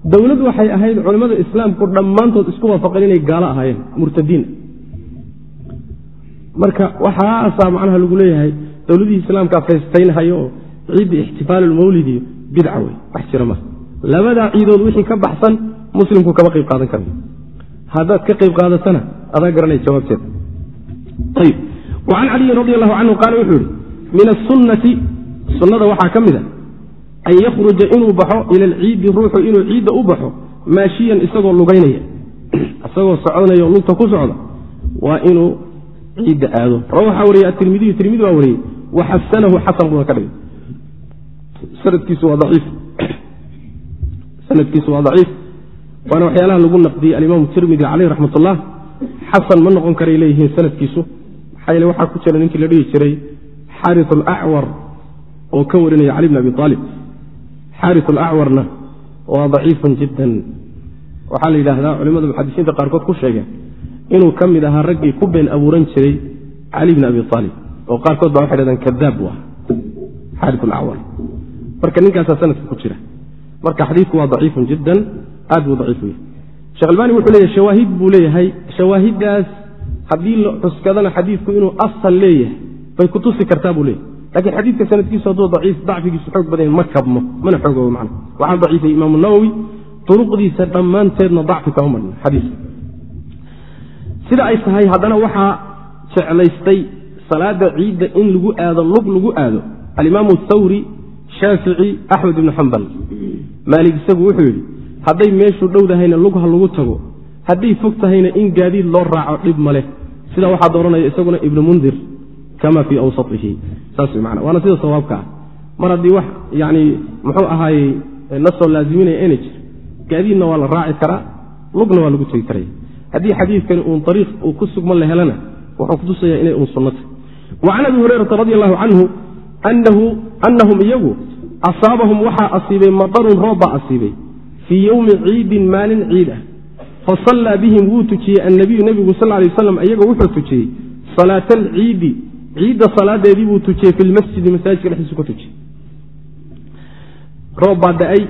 dowlad waxay ahayd culimmada islaamku dhammaantood isku waafaqeen inay gaalo ahaayeen murtadiin. Marka waxaasaa macnaha lagu leeyahay dowladihii islaamkaa faystaynhayo oo ciidda ixtifaalulmawlid iyo bidca wey wax jira maha labadaa ciidood wixii ka baxsan muslimku kama qayb qaadan karayo haddaad ka qayb qaadatana adaa garanaya jawaabteeda wacan caliyin radi allahu canhu qaala wuxuu yihi min asunnati sunnada waxaa ka mid a an yakhruja inuu baxo ila alciidi ruuxu inuu ciidda u baxo maashiyan isagoo lugaynaya. Isagoo socdanaya o lugta ku socda waa inuu ciidda aado. Rawa waxaa wariyey atirmidiyu tirmidi baa wariyey waxasanahu xasan buna ka dhigay. Sanadkiisu waa daciif. Waana waxyaalaha lagu naqdiyey alimaamu tirmidi caleyh raxmat ullah xasan ma noqon karay leeyihiin sanadkiisu. Maxaa yeele waxaa ku jira ninkii la dhihi jiray xaari alacwar oo ka warinaya cali bn abi aalib xaari alacwarna waa daciifun jiddan. Waxaa la yidhaahdaa culimada muxadisiinta qaarkood ku sheegeen inuu ka mid ahaa raggii ku been abuuran jiray cali bn abi aalib oo qaarkood baa waxay dhahdeen kadaab bu ah xaari alacwar marka ninkaasaa sanadka ku jira. Marka xadiidku waa daciifun jiddan aad buu daciif u yahay. Shekh albani wuxuu leeyahay shawaahid buu leeyahay shawaahiddaas haddii la xuskadana xadiidku inuu asal leeyahay bay kutusi kartaa buu leeyahy lakiin xadiidka sanadkiisu hadduu daciif dacfigiisu xoog badan ma kabmo mana xoogobo man waxaa daciifay imaamu nawowi duruqdiisa dhammaanteedna dacfi kama marna xadiiska sida ay tahay haddana waxaa jeclaystay salaada ciidda in lagu aado lug lagu aado. Alimaamu thawri shaafici axmed ibnu xambal maalig isagu wuxuu yidhi hadday meeshu dhowdahayna lugha lagu tago. Hadday fog tahayna in gaadiid loo raaco dhib maleh sidaa waxaa dooranaya isaguna ibnu mundir kama fii awsaihi saas man waana sida sawaabka ah. Mar haddii wax yani muxuu ahaayey nasoo laaziminaya ayna jir gaadiidna waa la raaci karaa lugna waa lagu tegi karaya haddii xadiidkani uun ariiq uu ku sugman la wuxuu kutusaya inay uun sunnata. Wacan abi hurayrata radi allahu canhu anahum iyagu asaabahum waxaa asiibay madarun roob baa asiibay. Fii yowmi ciidin maalin ciid ah. Fasallaa bihim wuu tujiyey annabiyu nebigu sal lay waslam iyaga wuxuu tujiyey salaata alciidi ciidda salaadeedii buu tujiyey fi lmasjidi masaajidka dhexdiisu ka tujiyey. Roob baa da'ay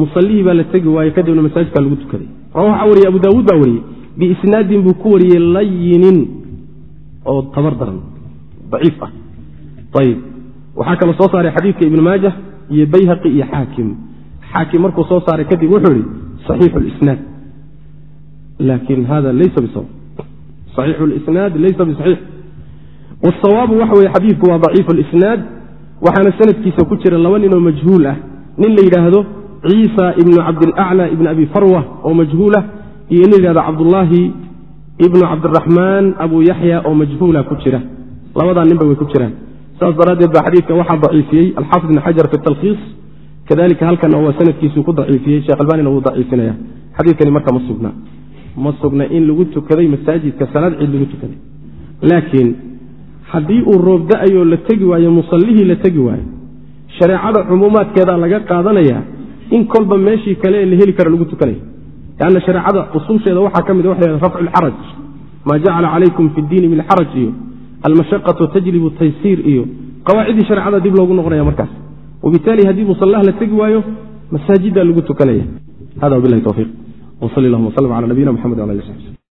musallihii baa la tegi waayey kadibna masaajidkaa lagu tukaday. Waxaa wariyey abu daawuud baa wariyey biisnaadin buu ku wariyey layinin oo tabar daran daciif ah. Ayib waxaa kaloo soo saaray xadiidka ibn maaja iyo bayhaqi iyo xaakim. Xaakim markuu soo saaray kadib wuxuu yihi saxiixu lisnaad laakin hada laysa bisawab saxiixu lisnaad laysa bisaxiix wasawaabu waxa weye xadiidku waa daciifu lisnaad waxaana sanadkiisa ku jira laba nin oo majhuul ah nin la yidhaahdo ciisa ibnu cabdilaclى ibn abi farwa oo majhuulah iyo nin yidhahdo cabdullaahi ibnu cabdiraxmaan abu yaxya oo majhuula ku jira labadaa ninba way ku jiraan saas daraaddeed baa xadiidka waxaa daciifiyey alxaafid ibn xajar fi talkhiis kadalika halkana waa sanadkiisuu ku daciifiyey sheekh albanina wuu daciifinaya xadiidkani marka ma sugna ma sugna in lagu tukaday masaajidka salaad ciid lagu tukaday laakiin haddii uu roob da'ayoo la tegi waayo musallihii la tegi waayo. Shareecada cumuumaadkeedaa laga qaadanaya in kolba meeshii kale la heli kara lagu tukanaya. Lanna shareecada usuusheeda waxaa ka mid waxa la rafcu lxaraj maa jacala calaykum fi ddiini min xaraj iyo almashaqatu tajlibu taysiir iyo qawaaciddii shareecada dib loogu noqonaya markaas. Wabitaali haddii musalah la tegi waayo masaajiddaa lagu tukanaya. Hada wabilahi towfiiq wsal llahuma wslm cala nabiyina mxamed wala ali